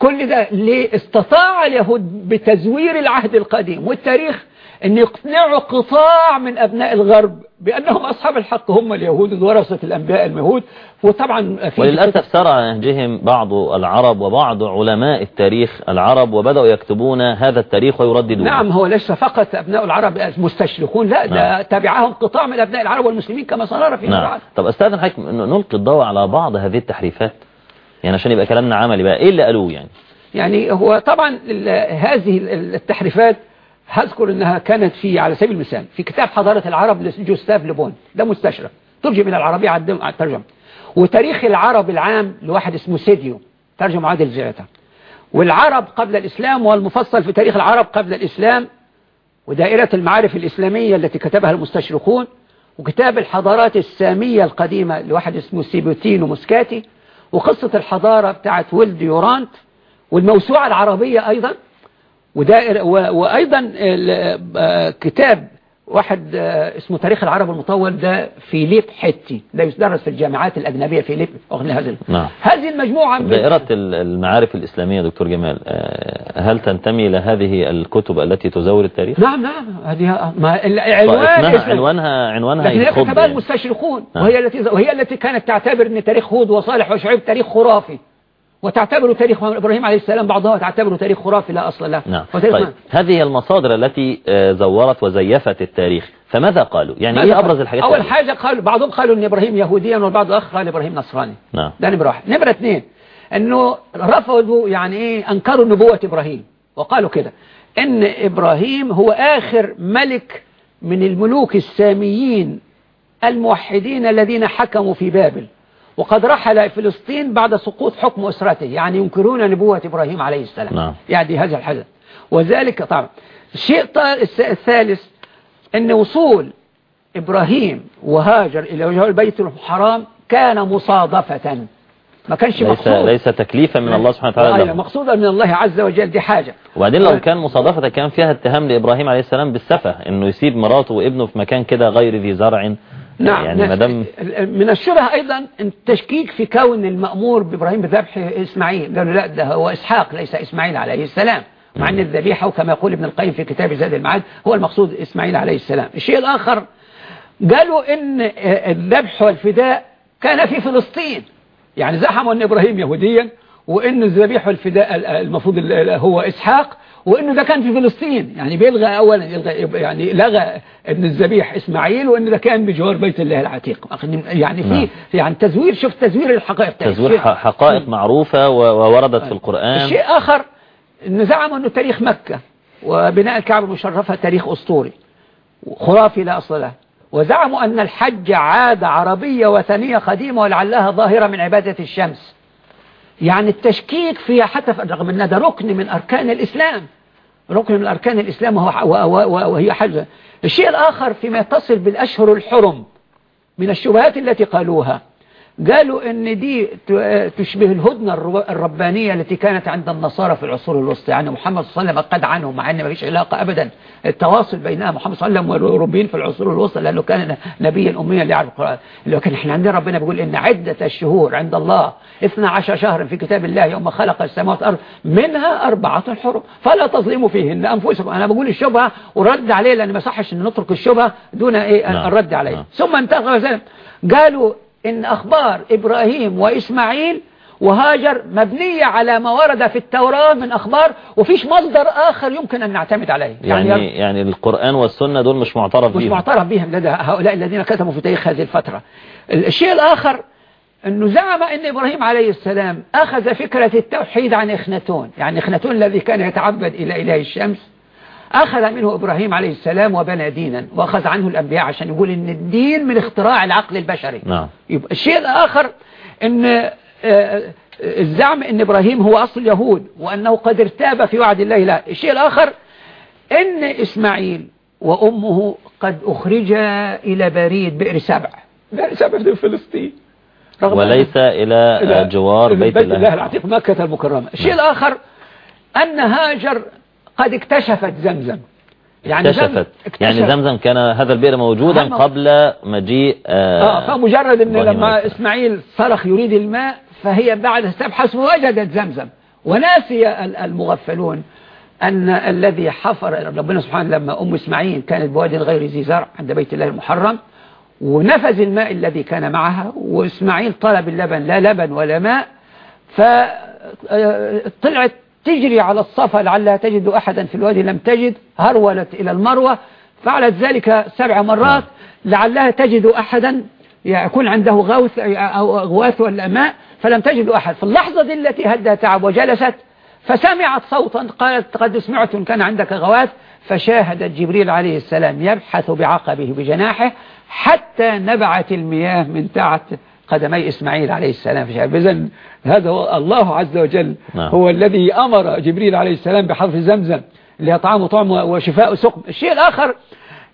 كل ده ليه استطاع اليهود بتزوير العهد القديم والتاريخ أن يقنعوا قطاع من أبناء الغرب بأنهم أصحاب الحق هم اليهود ورثة الأنبياء المهود وطبعا وللأسف سرع نهجهم بعض العرب وبعض علماء التاريخ العرب وبدأوا يكتبون هذا التاريخ ويرددون نعم هو ليس فقط أبناء العرب المستشرقون لا نعم. ده تبعهم قطاع من أبناء العرب والمسلمين كما سنرى في نعم. طب أستاذن حضرتك نلقي الضوء على بعض هذه التحريفات يعني عشان يبقى كلامنا عملي بقى. إيه اللي قالوه يعني؟ يعني هو طبعا هذه التحريفات هذكر إنها كانت في على سبيل المثال في كتاب حضارة العرب لجوستاف لبون. ده مستشرق. ترجم إلى العربية على الترجمة وتاريخ العرب العام لواحد اسمه سيديو. ترجم عادل زيتا والعرب قبل الإسلام والمفصل في تاريخ العرب قبل الإسلام ودائرة المعارف الإسلامية التي كتبها المستشرقون وكتاب الحضارات السامية القديمة لواحد اسمه سيبوتين ومسكاتي وقصة الحضارة بتاعت ولد يورانت والموسوعة العربية أيضا وأيضا آه، كتاب واحد آه، اسمه تاريخ العرب المطول ده فيليب حتي ده يدرس في الجامعات الأجنبية فيليب أغني هذا نعم. هذه المجموعة دائرة المعارف الإسلامية دكتور جمال آه، هل تنتمي إلى هذه الكتب التي تزور التاريخ؟ نعم نعم. هذه ما عنوان عنوانها عنوانها لكن هي كتبها المستشرقون نعم. وهي التي وهي التي كانت تعتبر إن تاريخ هود وصالح وشعيب تاريخ خرافي. وتعتبر تاريخ إبراهيم عليه السلام بعضها تعتبر تاريخ خرافي لا أصل له. نعم. طيب. هذه المصادر التي آه، زورت وزيفت التاريخ. فماذا قالوا؟ يعني إيه أبرز الحاجات أول حاجة قالوا بعضهم قالوا إن إبراهيم يهوديا والبعض الآخر قال إبراهيم نصراني. نعم. ده نمرة واحد. نمرة اثنين إنه رفضوا يعني إيه أنكروا نبوة إبراهيم. وقالوا كده إن إبراهيم هو آخر ملك من الملوك الساميين الموحدين الذين حكموا في بابل. وقد رحل فلسطين بعد سقوط حكم أسرته يعني ينكرون نبوة إبراهيم عليه السلام. نعم. يعني هذا الحدث. وذلك طبعا. الشيء الثالث أن وصول إبراهيم وهاجر إلى وجه البيت الحرام كان مصادفة. ما كانش ليس مقصود. ليس تكليفا من الله سبحانه وتعالى. أيوة مقصودا من الله عز وجل دي حاجة. وبعدين لو كان مصادفة كان فيها اتهام لإبراهيم عليه السلام بالسفة إنه يسيب مراته وابنه في مكان كده غير ذي زرع. نعم يعني مدام من الشبه أيضا التشكيك في كون المأمور بإبراهيم بذبح إسماعيل قالوا لا ده هو إسحاق ليس إسماعيل عليه السلام مع أن الذبيحة وكما يقول ابن القيم في كتاب زاد المعاد هو المقصود إسماعيل عليه السلام. الشيء الآخر قالوا إن الذبح والفداء كان في فلسطين يعني زحموا أن إبراهيم يهوديا وإن الذبيح والفداء المفروض هو إسحاق وإنه ده كان في فلسطين يعني بيلغى اولا يلغى يعني لغى ابن الذبيح إسماعيل وان ده كان بجوار بيت الله العتيق. يعني في نعم. يعني تزوير شوف تزوير الحقائق تزوير حقائق معروفة ووردت في القرآن. شيء آخر ان زعموا إنه تاريخ مكة وبناء الكعبة المشرفة تاريخ أسطوري خرافي لا أصل له. وزعموا أن الحج عادة عربية وثنية قديمة ولعلها ظاهرة من عبادة الشمس. يعني التشكيك فيها حتى رغم أن ده ركن من أركان الإسلام. ركن من أركان الإسلام وهي حاجة الشيء الآخر فيما يتصل بالأشهر الحرم من الشبهات التي قالوها. قالوا إن دي تشبه الهدنة الربانية التي كانت عند النصارى في العصور الوسطى. يعني محمد صلى الله عليه وسلم قد عنهم مع إن ما فيش علاقة ابدا. التواصل بين محمد صلى الله عليه وسلم والأوروبيين في العصور الوسطى لأنه كان نبيا اميا اللي يعرف القرآن. لكن إحنا عندنا ربنا بيقول إن عدة الشهور عند الله 12 شهرا في كتاب الله يوم خلق السماوات والأرض منها أربعة حرم. فلا تظلموا فيهن أنفسكم. أنا بقول الشبهة ورد عليه لأن ما صحش إن نترك الشبهة دون إيه؟ نعم. الرد عليه. نعم. ثم انتقل قالوا إن أخبار إبراهيم وإسماعيل وهاجر مبنية على ما ورد في التوراة من أخبار وفيش مصدر آخر يمكن أن نعتمد عليه. يعني يعني القرآن والسنة دول مش معترف مش بيهم. معترف بهم لدى هؤلاء الذين كتبوا في تاريخ هذه الفترة. الشيء الآخر أنه زعم أن إبراهيم عليه السلام أخذ فكرة التوحيد عن إخنتون يعني إخنتون الذي كان يتعبد إلى إله الشمس أخذ منه إبراهيم عليه السلام وبنى دينا وأخذ عنه الأنبياء عشان يقول أن الدين من اختراع العقل البشري. نعم. يبقى الشيء الآخر أن آه، آه، الزعم أن إبراهيم هو أصل اليهود وأنه قد ارتاب في وعد الله. لا الشيء الآخر أن إسماعيل وأمه قد أخرجا إلى بريد بئر سبع. بئر سبع في فلسطين. رغم وليس إلى إلى- جوار بيت الله. الله العتيق مكة المكرمة. الشيء الآخر أن هاجر قد اكتشفت زمزم اكتشفت اكتشفت. يعني زمزم كان هذا البئر موجودا قبل مجيء آه آه فمجرد إن لما. إسماعيل صرخ يريد الماء فهي بعد تبحث وجدت زمزم وناسي ال- المغفلون أن الذي حفر ربنا سبحانه لما أم إسماعيل كانت بواد غير ذي زرع عند بيت الله المحرم ونفذ الماء الذي كان معها وإسماعيل طلب اللبن لا لبن ولا ماء فطلعت تجري على الصفا لعلها تجد أحدا في الوادي لم تجد هرولت إلى المروة فعلت ذلك سبع مرات لعلها تجد أحدا يكون عنده غوث أو غواث ولا ماء فلم تجد أحد. في اللحظة دي التي هدى تعب وجلست فسمعت صوتا قالت قد سمعت إن كان عندك غواث فشاهدت جبريل عليه السلام يبحث بعقبه بجناحه حتى نبعت المياه من تحت قدمي إسماعيل عليه السلام إذن هذا هو الله عز وجل نعم. هو الذي أمر جبريل عليه السلام بحرف زمزم اللي طعام وطعم وشفاء سقم الشيء الآخر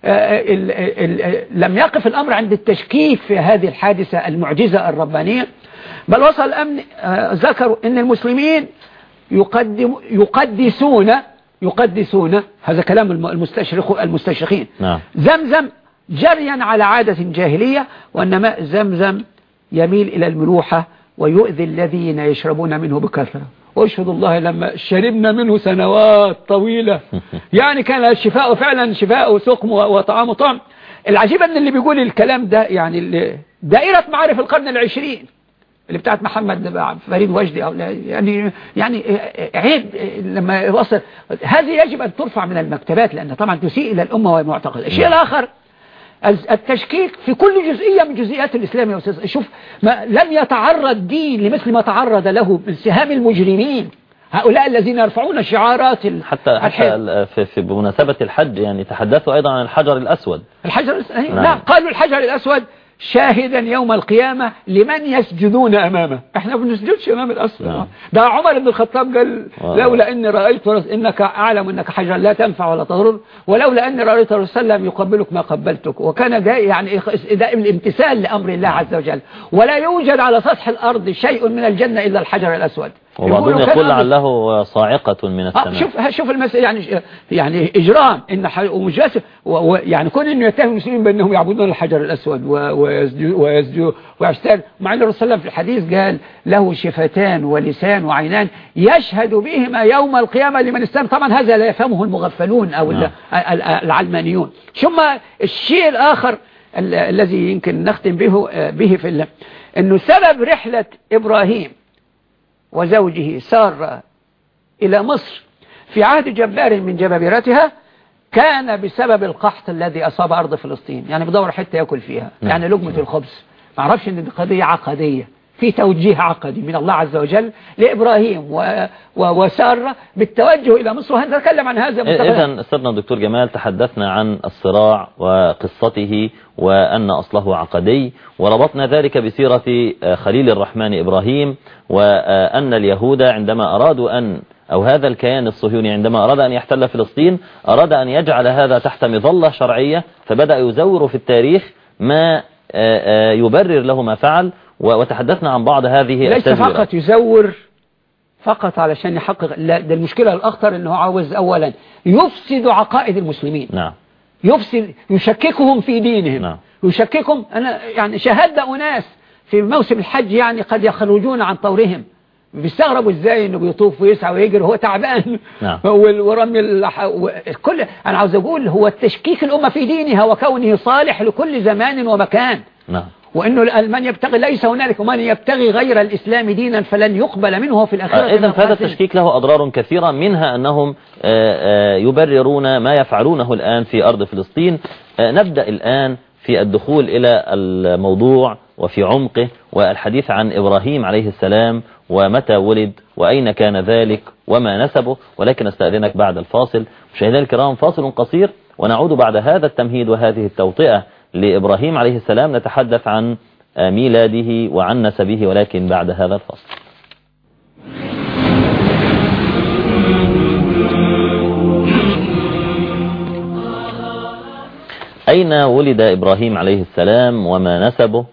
آه، ال- ال- ال- لم يقف الأمر عند التشكيك في هذه الحادثة المعجزة الربانية بل وصل الأمن آه، ذكروا أن المسلمين يقدم يقدسون يقدسون هذا كلام الم- المستشرق المستشرقين. نعم. زمزم جريا على عادة جاهلية وأن ماء زمزم يميل إلى الملوحة ويؤذي الذين يشربون منه بكثرة. واشهد الله لما شربنا منه سنوات طويلة. *laughs* يعني كان الشفاء فعلا شفاء سقم وطعام طعم العجيب أن اللي بيقول الكلام ده يعني دائرة معارف القرن العشرين اللي بتاعت محمد فريد وجدي أو يعني يعني عيب لما وصل هذه يجب أن ترفع من المكتبات لأن طبعا تسيء إلى الأمة والمعتقد الشيء الآخر التشكيك في كل جزئية من جزئيات الإسلام يا أستاذ شوف ما لم يتعرض دين لمثل ما تعرض له من سهام المجرمين هؤلاء الذين يرفعون شعارات حتى. حتى في, في بمناسبة الحج يعني تحدثوا أيضا عن الحجر الأسود الحجر الأسود نعم. لا قالوا الحجر الأسود شاهدا يوم القيامة لمن يسجدون أمامه إحنا ما بنسجدش أمام الأسود نعم. ده عمر بن الخطاب قال آه. لولا أني رأيت. إنك أعلم أنك حجر لا تنفع ولا تضر ولولا أني رأيت الرسول صلى الله عليه وسلم يقبلك ما قبلتك وكان جاي يعني دائم الامتثال لأمر الله عز وجل ولا يوجد على سطح الأرض شيء من الجنة إلا الحجر الأسود وبعضهم يقول لعله صاعقة من آه السماء شوف شوف المسألة يعني يعني إجرام إن ح- ومش بس و- و- يعني كون إنه يتهم المسلمين بأنهم يعبدون الحجر الأسود ويسجدوا ويستان مع أن الرسول صلى الله عليه وسلم في الحديث قال له شفتان ولسان وعينان يشهد بهما يوم القيامة لمن استلم طبعا هذا لا يفهمه المغفلون أو نعم. ال- العلمانيون. ثم الشيء الآخر ال- الذي يمكن نختم به به في ال- أنه سبب رحلة إبراهيم وزوجه سارة إلى مصر في عهد جبار من جبابرتها كان بسبب القحط الذي أصاب أرض فلسطين يعني بدور حتة يأكل فيها نعم. يعني لقمة الخبز ما أعرفش إن دي قضية عقدية في توجيه عقدي من الله عز وجل لإبراهيم. وسارة بالتوجه إلى مصر وهنتكلم عن هذا. إذا أستاذنا الدكتور جمال تحدثنا عن الصراع وقصته وأن أصله عقدي وربطنا ذلك بسيرة خليل الرحمن إبراهيم وأن اليهود عندما أرادوا أن أو هذا الكيان الصهيوني عندما أراد أن يحتل فلسطين أراد أن يجعل هذا تحت مظلة شرعية فبدأ يزور في التاريخ ما يبرر له ما فعل وتحدثنا عن بعض هذه ليس. فقط يزور فقط علشان يحقق لا ده المشكلة الأخطر أنه عاوز أولا يفسد عقائد المسلمين. نعم. يفسد يشككهم في دينهم. نعم. يشككهم أنا يعني شاهدت أناس في موسم الحج يعني قد يخرجون عن طورهم. بيستغربوا إزاي إنه بيطوف ويسعى ويجري وهو تعبان. نعم. *laughs* ورمي كل أنا عاوز أقول هو التشكيك الأمة في دينها وكونه صالح لكل زمان ومكان. نعم. وإنه من يبتغي ليس هنالك ومن يبتغي غير الإسلام دينا فلن يقبل منه في الآخرة. إذا من فهذا. التشكيك له أضرار كثيرة منها أنهم آه، آه، يبررون ما يفعلونه الآن في أرض فلسطين. آه، نبدأ الآن في الدخول إلى الموضوع وفي عمقه والحديث عن إبراهيم عليه السلام ومتى ولد وأين كان ذلك وما نسبه. ولكن أستأذنك بعد الفاصل. مشاهدينا الكرام فاصل قصير ونعود بعد هذا التمهيد وهذه التوطئة لإبراهيم عليه السلام نتحدث عن ميلاده وعن نسبه ولكن بعد هذا الفاصل أين ولد إبراهيم عليه السلام وما نسبه؟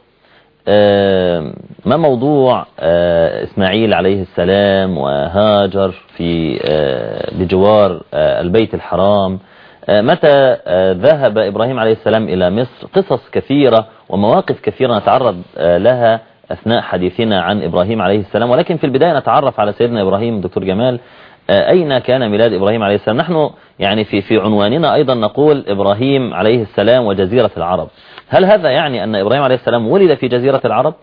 آه، ما موضوع آه، إسماعيل عليه السلام وهاجر في آه، بجوار البيت الحرام؟ متى آه، ذهب إبراهيم عليه السلام إلى مصر؟ قصص كثيرة ومواقف كثيرة نتعرض آه، لها أثناء حديثنا عن إبراهيم عليه السلام. ولكن في البداية نتعرف على سيدنا إبراهيم دكتور جمال. آه، أين كان ميلاد إبراهيم عليه السلام؟ نحن يعني في في عنواننا أيضا نقول إبراهيم عليه السلام وجزيرة العرب. هل هذا يعني أن إبراهيم عليه السلام ولد في جزيرة العرب؟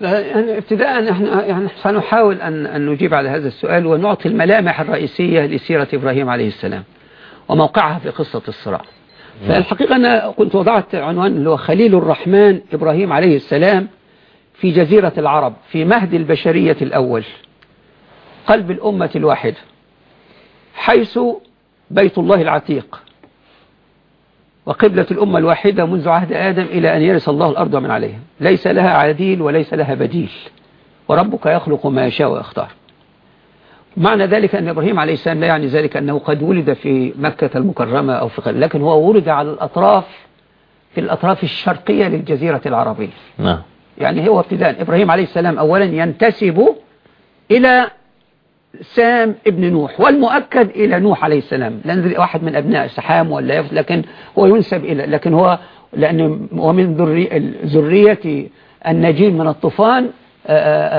لا، يعني ابتداء إحنا يعني سنحاول أن نجيب على هذا السؤال ونعطي الملامح الرئيسية لسيرة إبراهيم عليه السلام. وموقعها في قصة الصراع فالحقيقة أنا كنت وضعت عنوان اللي هو خليل الرحمن إبراهيم عليه السلام في جزيرة العرب في مهد البشرية الأول قلب الأمة الواحدة حيث بيت الله العتيق وقبلة الأمة الواحدة منذ عهد آدم إلى أن يرث الله الأرض ومن عليها. ليس لها عديل وليس لها بديل وربك يخلق ما يشاء ويختار. معنى ذلك أن إبراهيم عليه السلام لا يعني ذلك أنه قد ولد في مكة المكرمة أو في قل- لكن هو ولد على الأطراف في الأطراف الشرقية للجزيرة العربية. نعم. يعني هو ابتداء. إبراهيم عليه السلام أولا ينتسب إلى سام ابن نوح والمؤكد إلى نوح عليه السلام. لأن واحد من أبناء سحام ولا يف لكن هو ينسب إلى لكن هو لأن ومن ذري- ذرية النجيم من الطوفان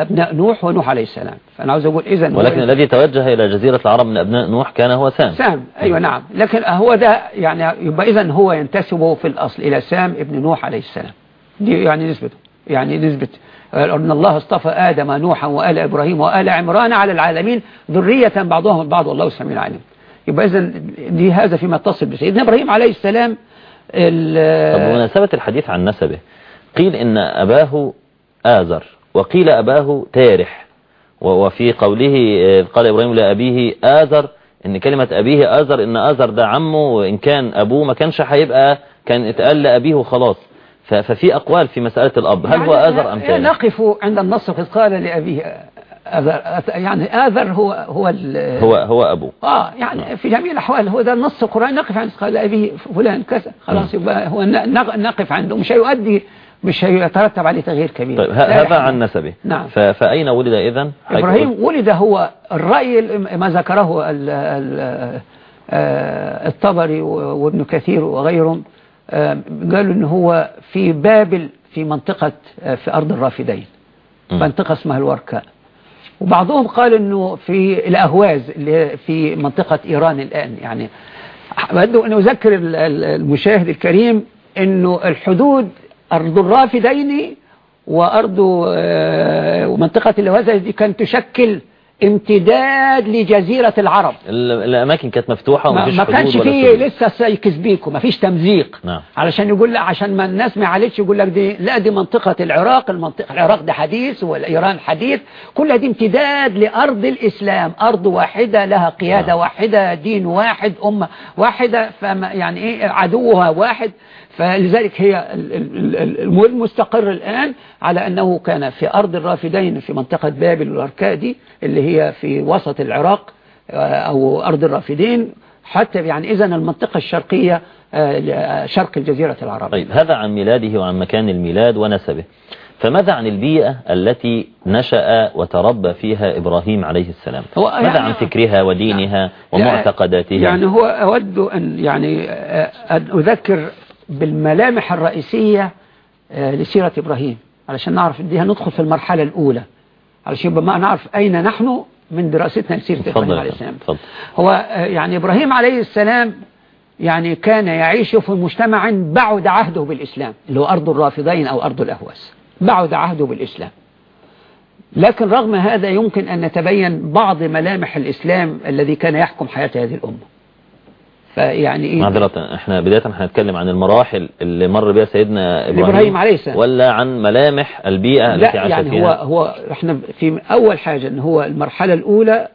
أبناء نوح ونوح عليه السلام. فأنا عاوز أقول إذن ولكن الذي توجه إلى جزيرة العرب من أبناء نوح كان هو سام. سام أيوة نعم. لكن هو ده يعني يبقى إذن هو ينتسب في الأصل إلى سام ابن نوح عليه السلام. دي يعني نسبته يعني نسبة. أن الله اصطفى آدم نوحا وآل إبراهيم وآل عمران على العالمين ذرية بعضهم البعض والله سميع عليم يبقى إذن دي هذا فيما اتصل بسيدنا إبراهيم عليه السلام ال- طب بمناسبة الحديث عن نسبه قيل إن أباه آزر. وقيل أباه تارح. وفي قوله آه، قال إبراهيم لأبيه آزر إن كلمة أبيه آزر إن آزر ده عمه وإن كان أبوه ما كانش هيبقى كان اتقال لأبيه خلاص. ف- ففي أقوال في مسألة الأب هل هو يعني آزر أم تارح؟ نقف عند النص قد قال لأبيه آذر. يعني آذر هو هو هو هو أبوه. آه يعني في جميع الأحوال هو ده النص القرآني. نقف عند قال ابي فلان كذا خلاص يبقى هو نقف عنده مش هيؤدي مش هيترتب عليه تغيير كبير. طيب هذا يحدث. عن نسبه. نعم. فأين ولد إذن؟ إبراهيم ولد هو الرأي ال- ما ذكره ال- ال- آه، الطبري وابن كثير وغيرهم. آه، قالوا ان هو في بابل في منطقة آه، في أرض الرافدين. مم. منطقة اسمها الوركاء وبعضهم قال إنه في الأهواز اللي في منطقة إيران الآن. يعني بدو أذكر ال- ال- المشاهد الكريم إنه الحدود أرض الرافدين وأرض آه، ومنطقة الاهواز دي كانت تشكل امتداد لجزيرة العرب ال- الأماكن كانت مفتوحة ما, ومفيش ما كانش فيه. لسه سيكس بيكو ما فيش تمزيق نعم. علشان يقول لا عشان ما الناس ما يعالجش يقول لك دي لا دي منطقة العراق المنطقة العراق ده حديث والإيران حديث كلها دي امتداد لأرض الإسلام أرض واحدة لها قيادة نعم. واحدة دين واحد أمة واحدة فما يعني إيه عدوها واحد فلذلك هي ال- ال- ال- ال- المستقر الآن على أنه كان في أرض الرافدين في منطقة بابل والأركاء دي اللي هي في وسط العراق أو أرض الرافدين حتى يعني إذا المنطقة الشرقية آه، شرق الجزيرة العربية. طيب هذا عن ميلاده وعن مكان الميلاد ونسبه. فماذا عن البيئة التي نشأ وتربى فيها إبراهيم عليه السلام؟ هو ماذا يعني- عن فكرها ودينها ومعتقداتها؟ يعني هو أود أن يعني آه، أن أذكر بالملامح الرئيسية آه، لسيرة إبراهيم علشان نعرف دي هندخل في المرحلة الأولى. علشان يبقى ما نعرف أين نحن من دراستنا لسيرة إبراهيم عليه السلام. اتفضل. هو آه، يعني إبراهيم عليه السلام يعني كان يعيش في مجتمع بعد عهده بالإسلام اللي هو أرض الرافضين أو أرض الأهواس. بعد عهده بالإسلام. لكن رغم هذا يمكن أن نتبين بعض ملامح الإسلام الذي كان يحكم حياة هذه الأمة. فيعني إيه معذرة إحنا بداية هنتكلم عن المراحل اللي مر بها سيدنا إبراهيم, إبراهيم عليه السلام. ولا عن ملامح البيئة التي لا عاش يعني فيها هو هو إحنا في أول حاجة أن هو المرحلة الأولى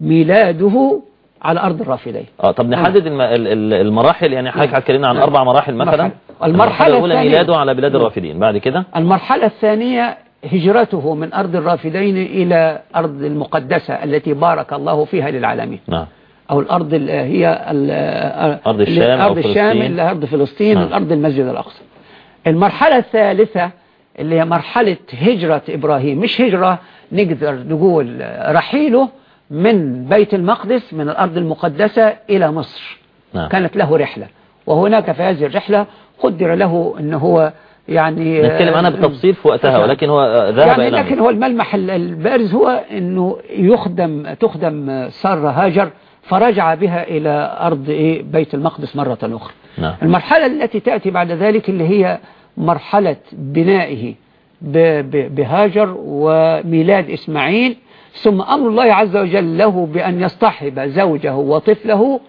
ميلاده على أرض الرافدين آه طب نحدد الم... ال- ال- المراحل يعني حضرتك نعم. هتكلمنا عن نعم. أربع مراحل مثلا مرحلة. المرحلة الأولى الثانية. ميلاده على بلاد نعم. الرافدين بعد كده المرحلة الثانية هجرته من أرض الرافدين إلى أرض المقدسة التي بارك الله فيها للعالمين نعم أو الأرض ال- هي ال- أرض الشام أرض الشام فلسطين. اللي أرض فلسطين نعم. الأرض المسجد الأقصى المرحلة الثالثة اللي هي مرحلة هجرة إبراهيم مش هجرة نقدر نقول رحيله من بيت المقدس من الأرض المقدسة إلى مصر نعم. كانت له رحلة وهناك في هذه الرحلة قدر له أنه هو يعني نتكلم عنها بالتفصيل في وقتها. ولكن هو آه، ذهب يعني لكن هو الملمح ال- البارز هو إنه يخدم تخدم سارة هاجر فرجع بها إلى أرض إيه؟ بيت المقدس مرة أخرى. نعم. المرحلة التي تأتي بعد ذلك اللي هي مرحلة بنائه بهاجر وميلاد إسماعيل ثم أمر الله عز وجل له بأن يصطحب زوجه وطفله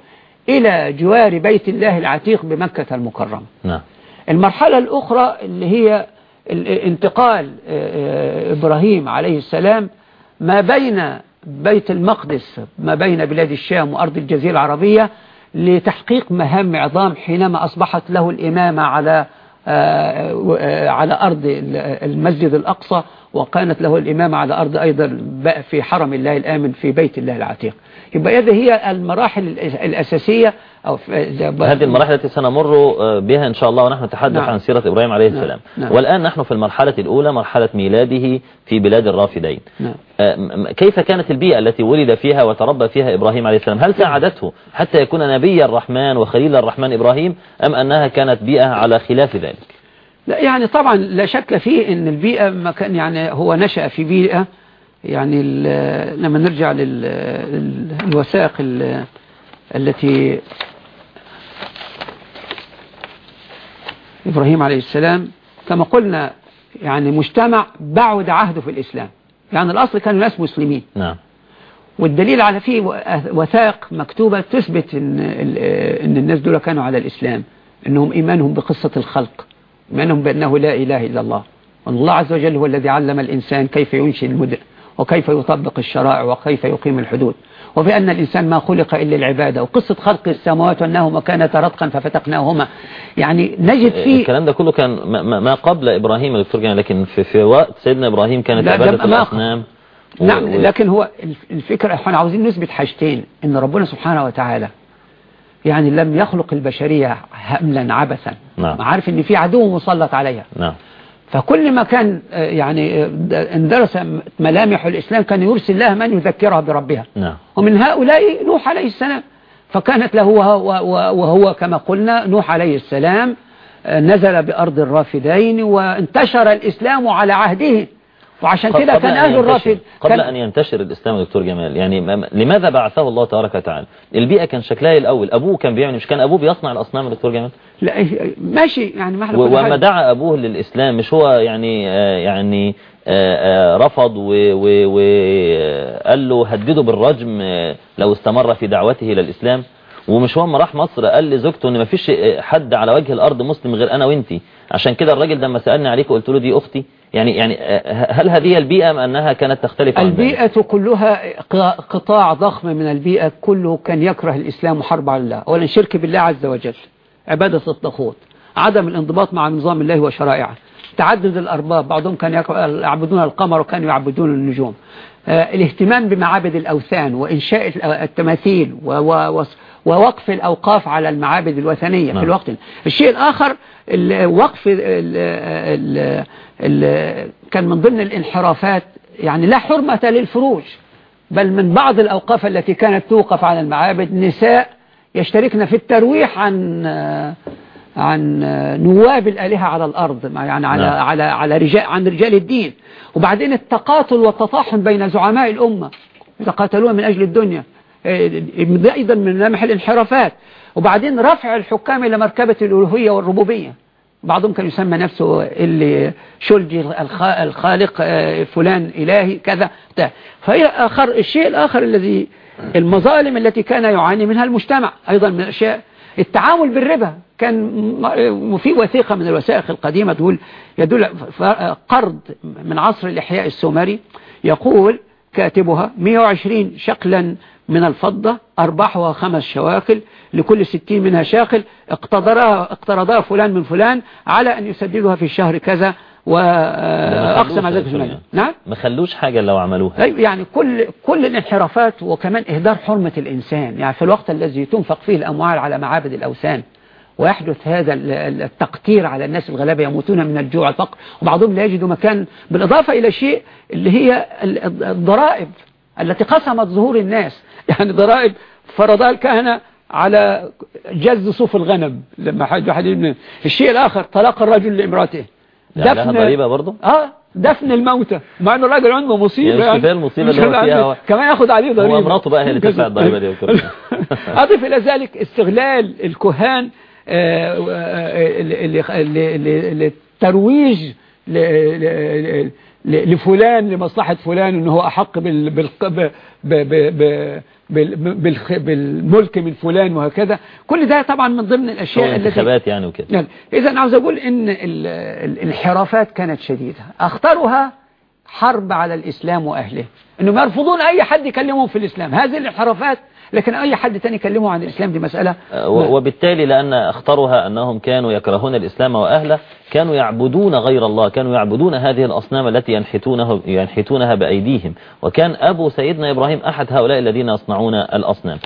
إلى جوار بيت الله العتيق بمكة المكرمة. نعم. المرحلة الأخرى اللي هي ال- انتقال آه، آه، إبراهيم عليه السلام ما بين بيت المقدس ما بين بلاد الشام وأرض الجزيرة العربية لتحقيق مهام عظام حينما أصبحت له الإمامة على آه، آه، على أرض ال- المسجد الأقصى وكانت له الإمامة على أرض أيضا في حرم الله الآمن في بيت الله العتيق يبقى هذه هي المراحل الأس- الأساسية أو هذه المراحل التي سنمر بها إن شاء الله ونحن نتحدث نعم. عن سيرة إبراهيم عليه نعم. السلام نعم. والآن نحن في المرحلة الأولى مرحلة ميلاده في بلاد الرافدين نعم. آه، كيف كانت البيئة التي ولد فيها وتربى فيها إبراهيم عليه السلام هل ساعدته حتى يكون نبي الرحمن وخليل الرحمن إبراهيم أم أنها كانت بيئة على خلاف ذلك لا يعني طبعا لا شك فيه إن البيئة ما كان يعني هو نشأ في بيئة يعني لما نرجع للوثائق التي إبراهيم عليه السلام كما قلنا يعني مجتمع بعد عهده في الإسلام. يعني الأصل كانوا ناس مسلمين. نعم. والدليل على فيه وثائق مكتوبة تثبت إن, إن الناس دول كانوا على الإسلام إنهم إيمانهم بقصة الخلق. إيمانهم بأنه لا إله إلا الله. والله عز وجل هو الذي علم الإنسان كيف ينشئ المدن وكيف يطبق الشرائع وكيف يقيم الحدود. وبأن الإنسان ما خلق إلا العبادة. وقصة خلق السماوات وأنهما كانت رتقا ففتقناهما. يعني نجد فيه الكلام ده كله كان ما- قبل إبراهيم جمال لكن في, في وقت سيدنا إبراهيم كانت عبادة الأصنام. نعم و- لكن هو الف- الفكرة إحنا عاوزين نثبت حاجتين. إن ربنا سبحانه وتعالى يعني لم يخلق البشرية هملا عبثا. نعم. عارف إن في عدو مسلط عليها. نعم. فكل ما كان آه، يعني آه، اندرس ملامح الإسلام كان يرسل لها من يذكرها بربها. نعم. ومن هؤلاء نوح عليه السلام. فكانت له وهو, كما قلنا نوح عليه السلام آه، نزل بأرض الرافدين وانتشر الإسلام على عهده. وعشان كده كان أهل الرافد قبل أن ينتشر الإسلام دكتور جمال. يعني ما- لماذا بعثه الله تبارك وتعالى؟ البيئة كان شكلها الأول. أبوه كان بيعمل مش كان أبوه بيصنع الأصنام دكتور جمال؟ لا ماشي يعني ما وما دعا أبوه للإسلام مش هو يعني آه، يعني آه، آه، رفض وقال له هدده بالرجم آه، لو استمر في دعوته إلى الإسلام ومش هو لما راح مصر قال لزوجته إن مفيش حد على وجه الأرض مسلم غير أنا وأنتي. عشان كده الراجل لما سألني عليك قلت له دي أختي يعني يعني آه، هل هذه البيئة أم أنها كانت تختلف؟ البيئة كلها قطاع ضخم من البيئة كله كان يكره الإسلام وحرب على الله أولا شرك بالله عز وجل عبادة الطاغوت عدم الانضباط مع نظام الله وشرائعه تعدد الأرباب بعضهم كانوا يعبدون القمر وكانوا يعبدون النجوم آه، الاهتمام بمعابد الأوثان وإنشاء ال- التماثيل و- و- ووقف الأوقاف على المعابد الوثنية نعم. في الوقت الشيء الآخر ال- وقف ال ال ال كان من ضمن الانحرافات يعني لا حرمة للفروج بل من بعض الأوقاف التي كانت توقف على المعابد نساء يشتركن في الترويح عن عن نواب الآلهة على الأرض يعني على نعم. على على رجال عن رجال الدين وبعدين التقاتل والتطاحن بين زعماء الأمة يتقاتلون من أجل الدنيا أيضا من ملامح الانحرافات. وبعدين رفع الحكام إلى مركبة الألوهية والربوبية. بعضهم كان يسمى نفسه اللي شلجي الخ- الخالق آه، فلان إلهي كذا. فهي آخر الشيء الآخر الذي المظالم التي كان يعاني منها المجتمع. أيضا من الأشياء التعامل بالربا. كان في وثيقة من الوثائق القديمة تقول يدل قرض من عصر الإحياء السومري. يقول كاتبها 120 شقلا من الفضة أرباحها خمس شواكل لكل ستين منها شاكل اقترضها فلان من فلان على أن يسددها في الشهر كذا وأقسم على ذلك. نعم؟ ما خلوش حاجة لو عملوها. أيوة يعني كل كل الانحرافات وكمان إهدار حرمة الإنسان. يعني في الوقت الذي تنفق فيه الأموال على معابد الأوثان ويحدث هذا ال- ال- التقتير على الناس الغلابة يموتون من الجوع والفقر وبعضهم لا يجدوا مكان بالإضافة إلى شيء اللي هي ال- الضرائب التي قسمت ظهور الناس. يعني ضرائب فرضها الكهنة على جز صوف الغنم. لما حد واحد يبني. الشيء الآخر طلاق الرجل لامرأته. يعني لها ضريبة برضه. آه دفن الموتى. مع إنه الراجل عنده مصيبة يعني مش كفاية المصيبة اللي هو *laughs* فيها. هو- كمان ياخد عليه ضريبة. هو مراته بقى هي اللي تدفع الضريبة دي وكده. *laughs* اضف إلى ذلك استغلال الكهان آه، آه، ل- للترويج لفلان لمصلحة فلان إنه هو أحق بال بال ب- ب- ب- بالملك من فلان وهكذا. كل ده طبعا من ضمن شغل الاشياء التي يعني وكده. يعني إذا عاوز أقول إن ال- الانحرافات كانت شديدة. أخطرها حرب على الإسلام وأهله. إنهم يرفضون أي حد يكلمهم في الإسلام. هذه الانحرافات لكن أي حد تاني يكلمه عن الإسلام دي مسألة و- وبالتالي لأن أخطرها أنهم كانوا يكرهون الإسلام وأهله كانوا يعبدون غير الله كانوا يعبدون هذه الأصنام التي ينحتونه ينحتونها بأيديهم. وكان أبو سيدنا إبراهيم أحد هؤلاء الذين يصنعون الأصنام.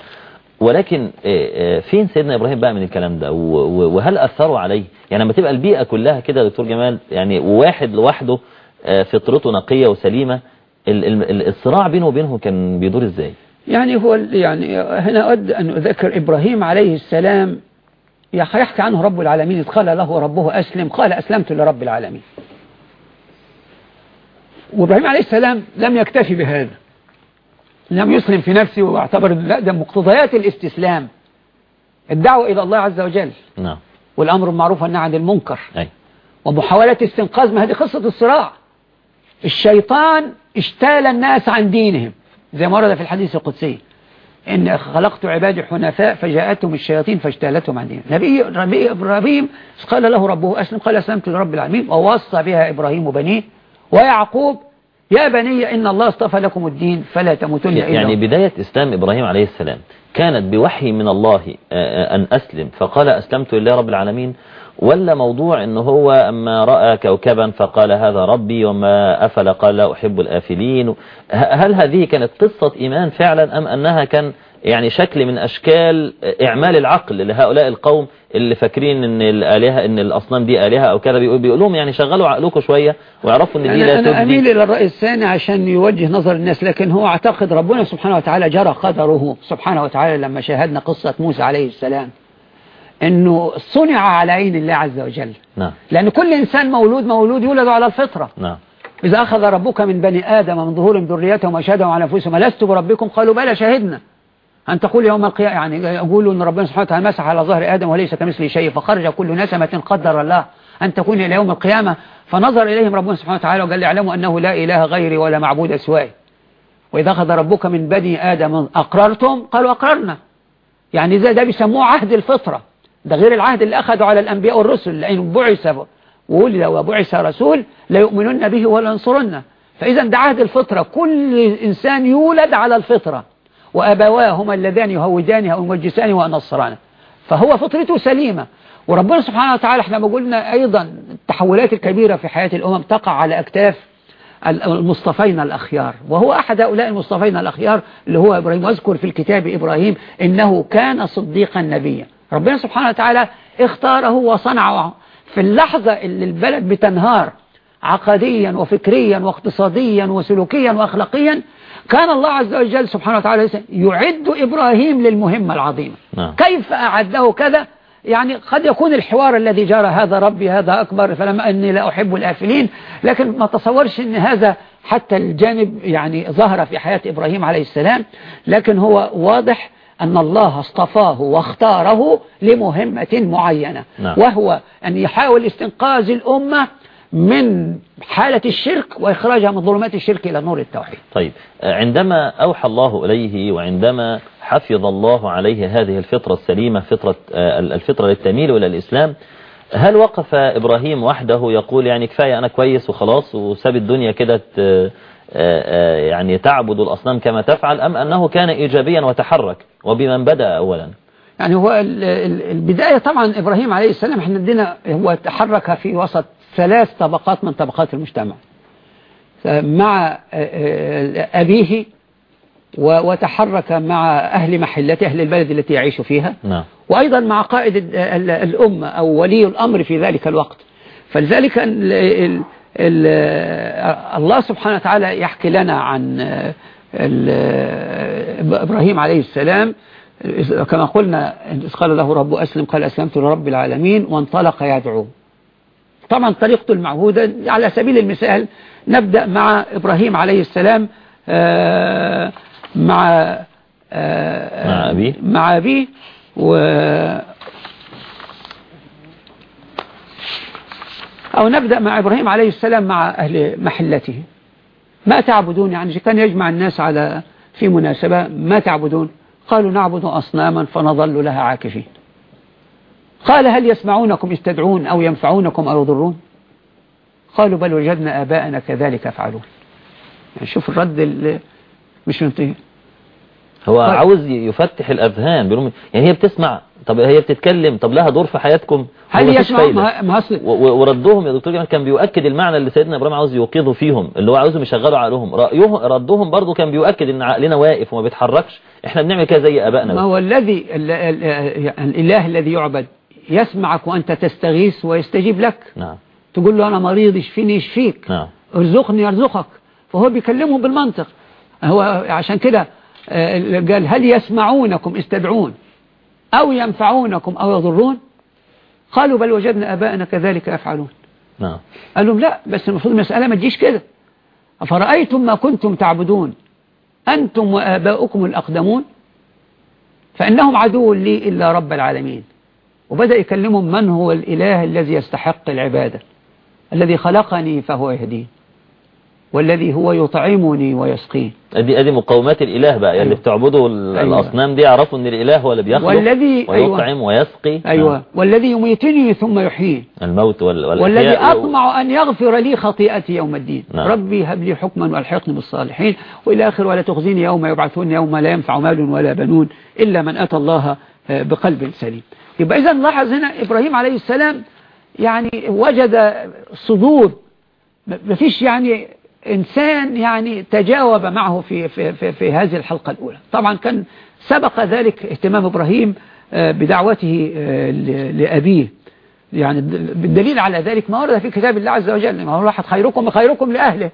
ولكن آه، آه، فين سيدنا إبراهيم بقى من الكلام ده؟ وهل أثروا عليه؟ يعني لما تبقى البيئة كلها كده دكتور جمال يعني واحد لوحده فطرته نقية وسليمة ال- ال- الصراع بينه وبينهم كان بيدور إزاي؟ يعني هو يعني هنا أود أن أذكر إبراهيم عليه السلام يح- يحكي عنه رب العالمين إذ قال له ربه أسلم قال أسلمت لرب العالمين. وإبراهيم عليه السلام لم يكتفي بهذا لم يسلم في نفسه واعتبر لا ده مقتضيات الاستسلام الدعوة إلى الله عز وجل. نعم. والأمر بالمعروف والنهي عن المنكر. أي. ومحاولة استنقاذ ما هذه قصة الصراع. الشيطان اشتال الناس عن دينهم. زي ما ورد في الحديث القدسي إن خلقت عبادي حنفاء فجاءتهم الشياطين فاجتالتهم عن دينهم نبي نبي إبراهيم قال له ربه أسلم قال أسلمت لرب العالمين ووصى بها إبراهيم بنيه ويعقوب يا بني إن الله اصطفى لكم الدين فلا تموتن إلا يعني بداية إسلام إبراهيم عليه السلام كانت بوحي من الله آه، أن أسلم. فقال أسلمت لله رب العالمين ولا موضوع أنه هو أما رأى كوكبا فقال هذا ربي وما أفل قال لا أحب الآفلين. ه- هل هذه كانت قصة إيمان فعلا أم أنها كان يعني شكل من أشكال إعمال العقل لهؤلاء القوم اللي فاكرين أن الآلهة أن الأصنام دي آلهة أو كذا؟ بيقول لهم يعني شغلوا عقلكم شوية ويعرفوا أن دي لا أنا, أنا أميل تبدي إلى الرأي الثاني عشان يوجه نظر الناس لكن هو أعتقد ربنا سبحانه وتعالى جرى قدره سبحانه وتعالى لما شاهدنا قصة موسى عليه السلام. أنه صنع على عين الله عز وجل. نعم. لأن كل إنسان مولود مولود يولد على الفطرة. نعم. إذا أخذ ربك من بني آدم من ظهورهم ذريتهم وشهدهم على أنفسهم ألست بربكم؟ قالوا بلى شهدنا. أن تقول يوم القيامة يعني يقولوا أن ربنا سبحانه وتعالى مسح على ظهر آدم وليس كمثله شيء فخرج كل نسمة قدر الله أن تكون إلى يوم القيامة. فنظر إليهم ربنا سبحانه وتعالى وقال اعلموا أنه لا إله غيري ولا معبود سواي. وإذا أخذ ربك من بني آدم أقررتم؟ قالوا أقررنا. يعني ده, ده بيسموه عهد الفطرة. ده غير العهد اللي أخذوا على الأنبياء والرسل لأن بعث وولد وبعث رسول لا يؤمنون به ولا ينصرنه فإذا ده عهد الفطرة كل إنسان يولد على الفطرة. وأبواه هما اللذان يهودانه أو يمجسانه وينصرانه فهو فطرته سليمة. وربنا سبحانه وتعالى إحنا ما قلنا أيضا التحولات الكبيرة في حياة الأمم تقع على أكتاف المصطفين الأخيار. وهو أحد هؤلاء المصطفين الأخيار اللي هو إبراهيم واذكر في الكتاب إبراهيم إنه كان صديقا نبيا. ربنا سبحانه وتعالى اختاره وصنعه في اللحظة اللي البلد بتنهار عقديا وفكريا واقتصاديا وسلوكيا وأخلاقيا كان الله عز وجل سبحانه وتعالى يعد إبراهيم للمهمة العظيمة نعم. كيف أعده كذا يعني قد يكون الحوار الذي جرى هذا ربي هذا أكبر فلما أني لا أحب الآفلين لكن ما تصورش أن هذا حتى الجانب يعني ظهر في حياة إبراهيم عليه السلام لكن هو واضح أن الله اصطفاه واختاره لمهمة معينة نعم. وهو أن يحاول استنقاذ الأمة من حالة الشرك وإخراجها من ظلمات الشرك إلى نور التوحيد طيب عندما أوحى الله إليه وعندما حفظ الله عليه هذه الفطرة السليمة فطرة الفطرة للتميل إلى الإسلام هل وقف إبراهيم وحده يقول يعني كفاية أنا كويس وخلاص وساب الدنيا كده يعني تعبد الأصنام كما تفعل أم أنه كان إيجابيا وتحرك وبمن بدأ أولا؟ يعني هو البداية طبعا إبراهيم عليه السلام إحنا عندنا هو تحرك في وسط ثلاث طبقات من طبقات المجتمع. مع أبيه وتحرك مع أهل محلته أهل البلد التي يعيش فيها. نعم. وأيضا مع قائد الأمة أو ولي الأمر في ذلك الوقت. فلذلك ال ال ال الله سبحانه وتعالى يحكي لنا عن إبراهيم عليه السلام كما قلنا قال له رب أسلم قال أسلمت لرب العالمين وانطلق يدعو. طبعا طريقته المعهودة على سبيل المثال نبدأ مع إبراهيم عليه السلام مع مع أبيه. مع أبيه. و أو نبدأ مع إبراهيم عليه السلام مع أهل محلته. ما تعبدون يعني كان يجمع الناس على في مناسبة ما تعبدون؟ قالوا نعبد أصناما فنظل لها عاكفين. قال هل يسمعونكم يستدعون أو ينفعونكم أو يضرون؟ قالوا بل وجدنا آباءنا كذلك يفعلون. يعني شوف الرد اللي مش منتهي هو طيب. عاوز يفتح الأذهان بيقولوا يعني هي بتسمع طب هي بتتكلم طب لها دور في حياتكم هل يسمع؟ وردهم يا دكتور جمال كان بيؤكد المعنى اللي سيدنا إبراهيم عاوز يوقظه فيهم اللي هو عاوزهم يشغلوا عقلهم. رأيهم ردهم برضه كان بيؤكد إن عقلنا واقف وما بيتحركش. إحنا بنعمل كده زي آبائنا ما هو الذي الإله الذي يعبد يسمعك وأنت تستغيث ويستجيب لك. نعم. تقول له أنا مريض يشفيني يشفيك نعم. ارزقني يرزقك فهو بيكلمه بالمنطق. هو عشان كده قال هل يسمعونكم؟ استدعون. أو ينفعونكم؟ أو يضرون؟ قالوا بل وجدنا أباءنا كذلك يفعلون. نعم. قال لهم لا بس المفروض المسألة ما تجيش كده. أفرأيتم ما كنتم تعبدون؟ أنتم وآباؤكم الأقدمون؟ فإنهم عدو لي إلا رب العالمين. وبدأ يكلمهم من هو الإله الذي يستحق العبادة؟ الذي خلقني فهو يهدين. والذي هو يطعمني ويسقين ادي أدي مقومات الإله بقى أيوة. اللي بتعبدوا الأصنام دي يعرفوا إن الإله هو اللي بيخلق والذي ويطعم أيوة. ويسقي. أيوه. آه. والذي يميتني ثم يحيي الموت وال... والذي أطمع أن يغفر لي خطيئتي يوم الدين. نعم. ربي هب لي حكما والحقني بالصالحين. وإلى آخر ولا تخزيني يوم يبعثون يوم لا ينفع مال ولا بنون إلا من أتى الله بقلب سليم. يبقى اذا نلاحظ هنا إبراهيم عليه السلام يعني وجد صدور. مفيش يعني إنسان يعني تجاوب معه في, في, في, في هذه الحلقة الأولى. طبعا كان سبق ذلك اهتمام إبراهيم بدعوته لأبيه. يعني بالدليل على ذلك ما ورد في كتاب الله عز وجل ما هو واحد خيركم خيركم لأهله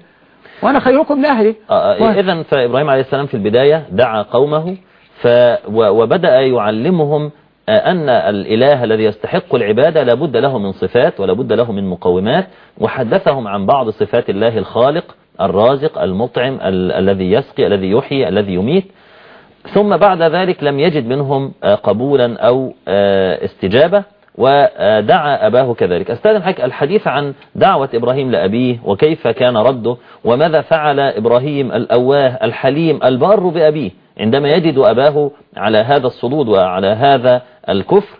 وأنا خيركم لأهلي. آه إذا فإبراهيم عليه السلام في البداية دعا قومه ف وبدأ يعلمهم أن الإله الذي يستحق العبادة لابد له من صفات ولابد له من مقومات وحدثهم عن بعض صفات الله الخالق الرازق المطعم ال الذي يسقي الذي يحيي الذي يميت. ثم بعد ذلك لم يجد منهم قبولا أو استجابة. ودعا أباه كذلك. أستاذن حضرتك الحديث عن دعوة إبراهيم لأبيه وكيف كان رده وماذا فعل إبراهيم الأواه الحليم البار بأبيه عندما يجد أباه على هذا الصدود وعلى هذا الكفر.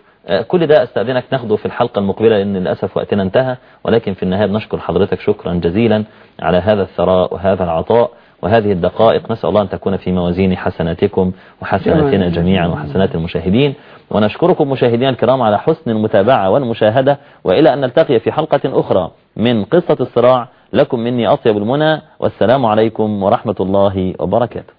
كل ده أستأذنك ناخده في الحلقة المقبلة لأن للأسف وقتنا انتهى ولكن في النهاية بنشكر حضرتك شكرا جزيلا على هذا الثراء وهذا العطاء. وهذه الدقائق نسأل الله أن تكون في موازين حسناتكم وحسناتنا جميعا. وحسنات المشاهدين. ونشكركم مشاهدينا الكرام على حسن المتابعة والمشاهدة وإلى أن نلتقي في حلقة أخرى من قصة الصراع. لكم مني أطيب المنى والسلام عليكم ورحمة الله وبركاته.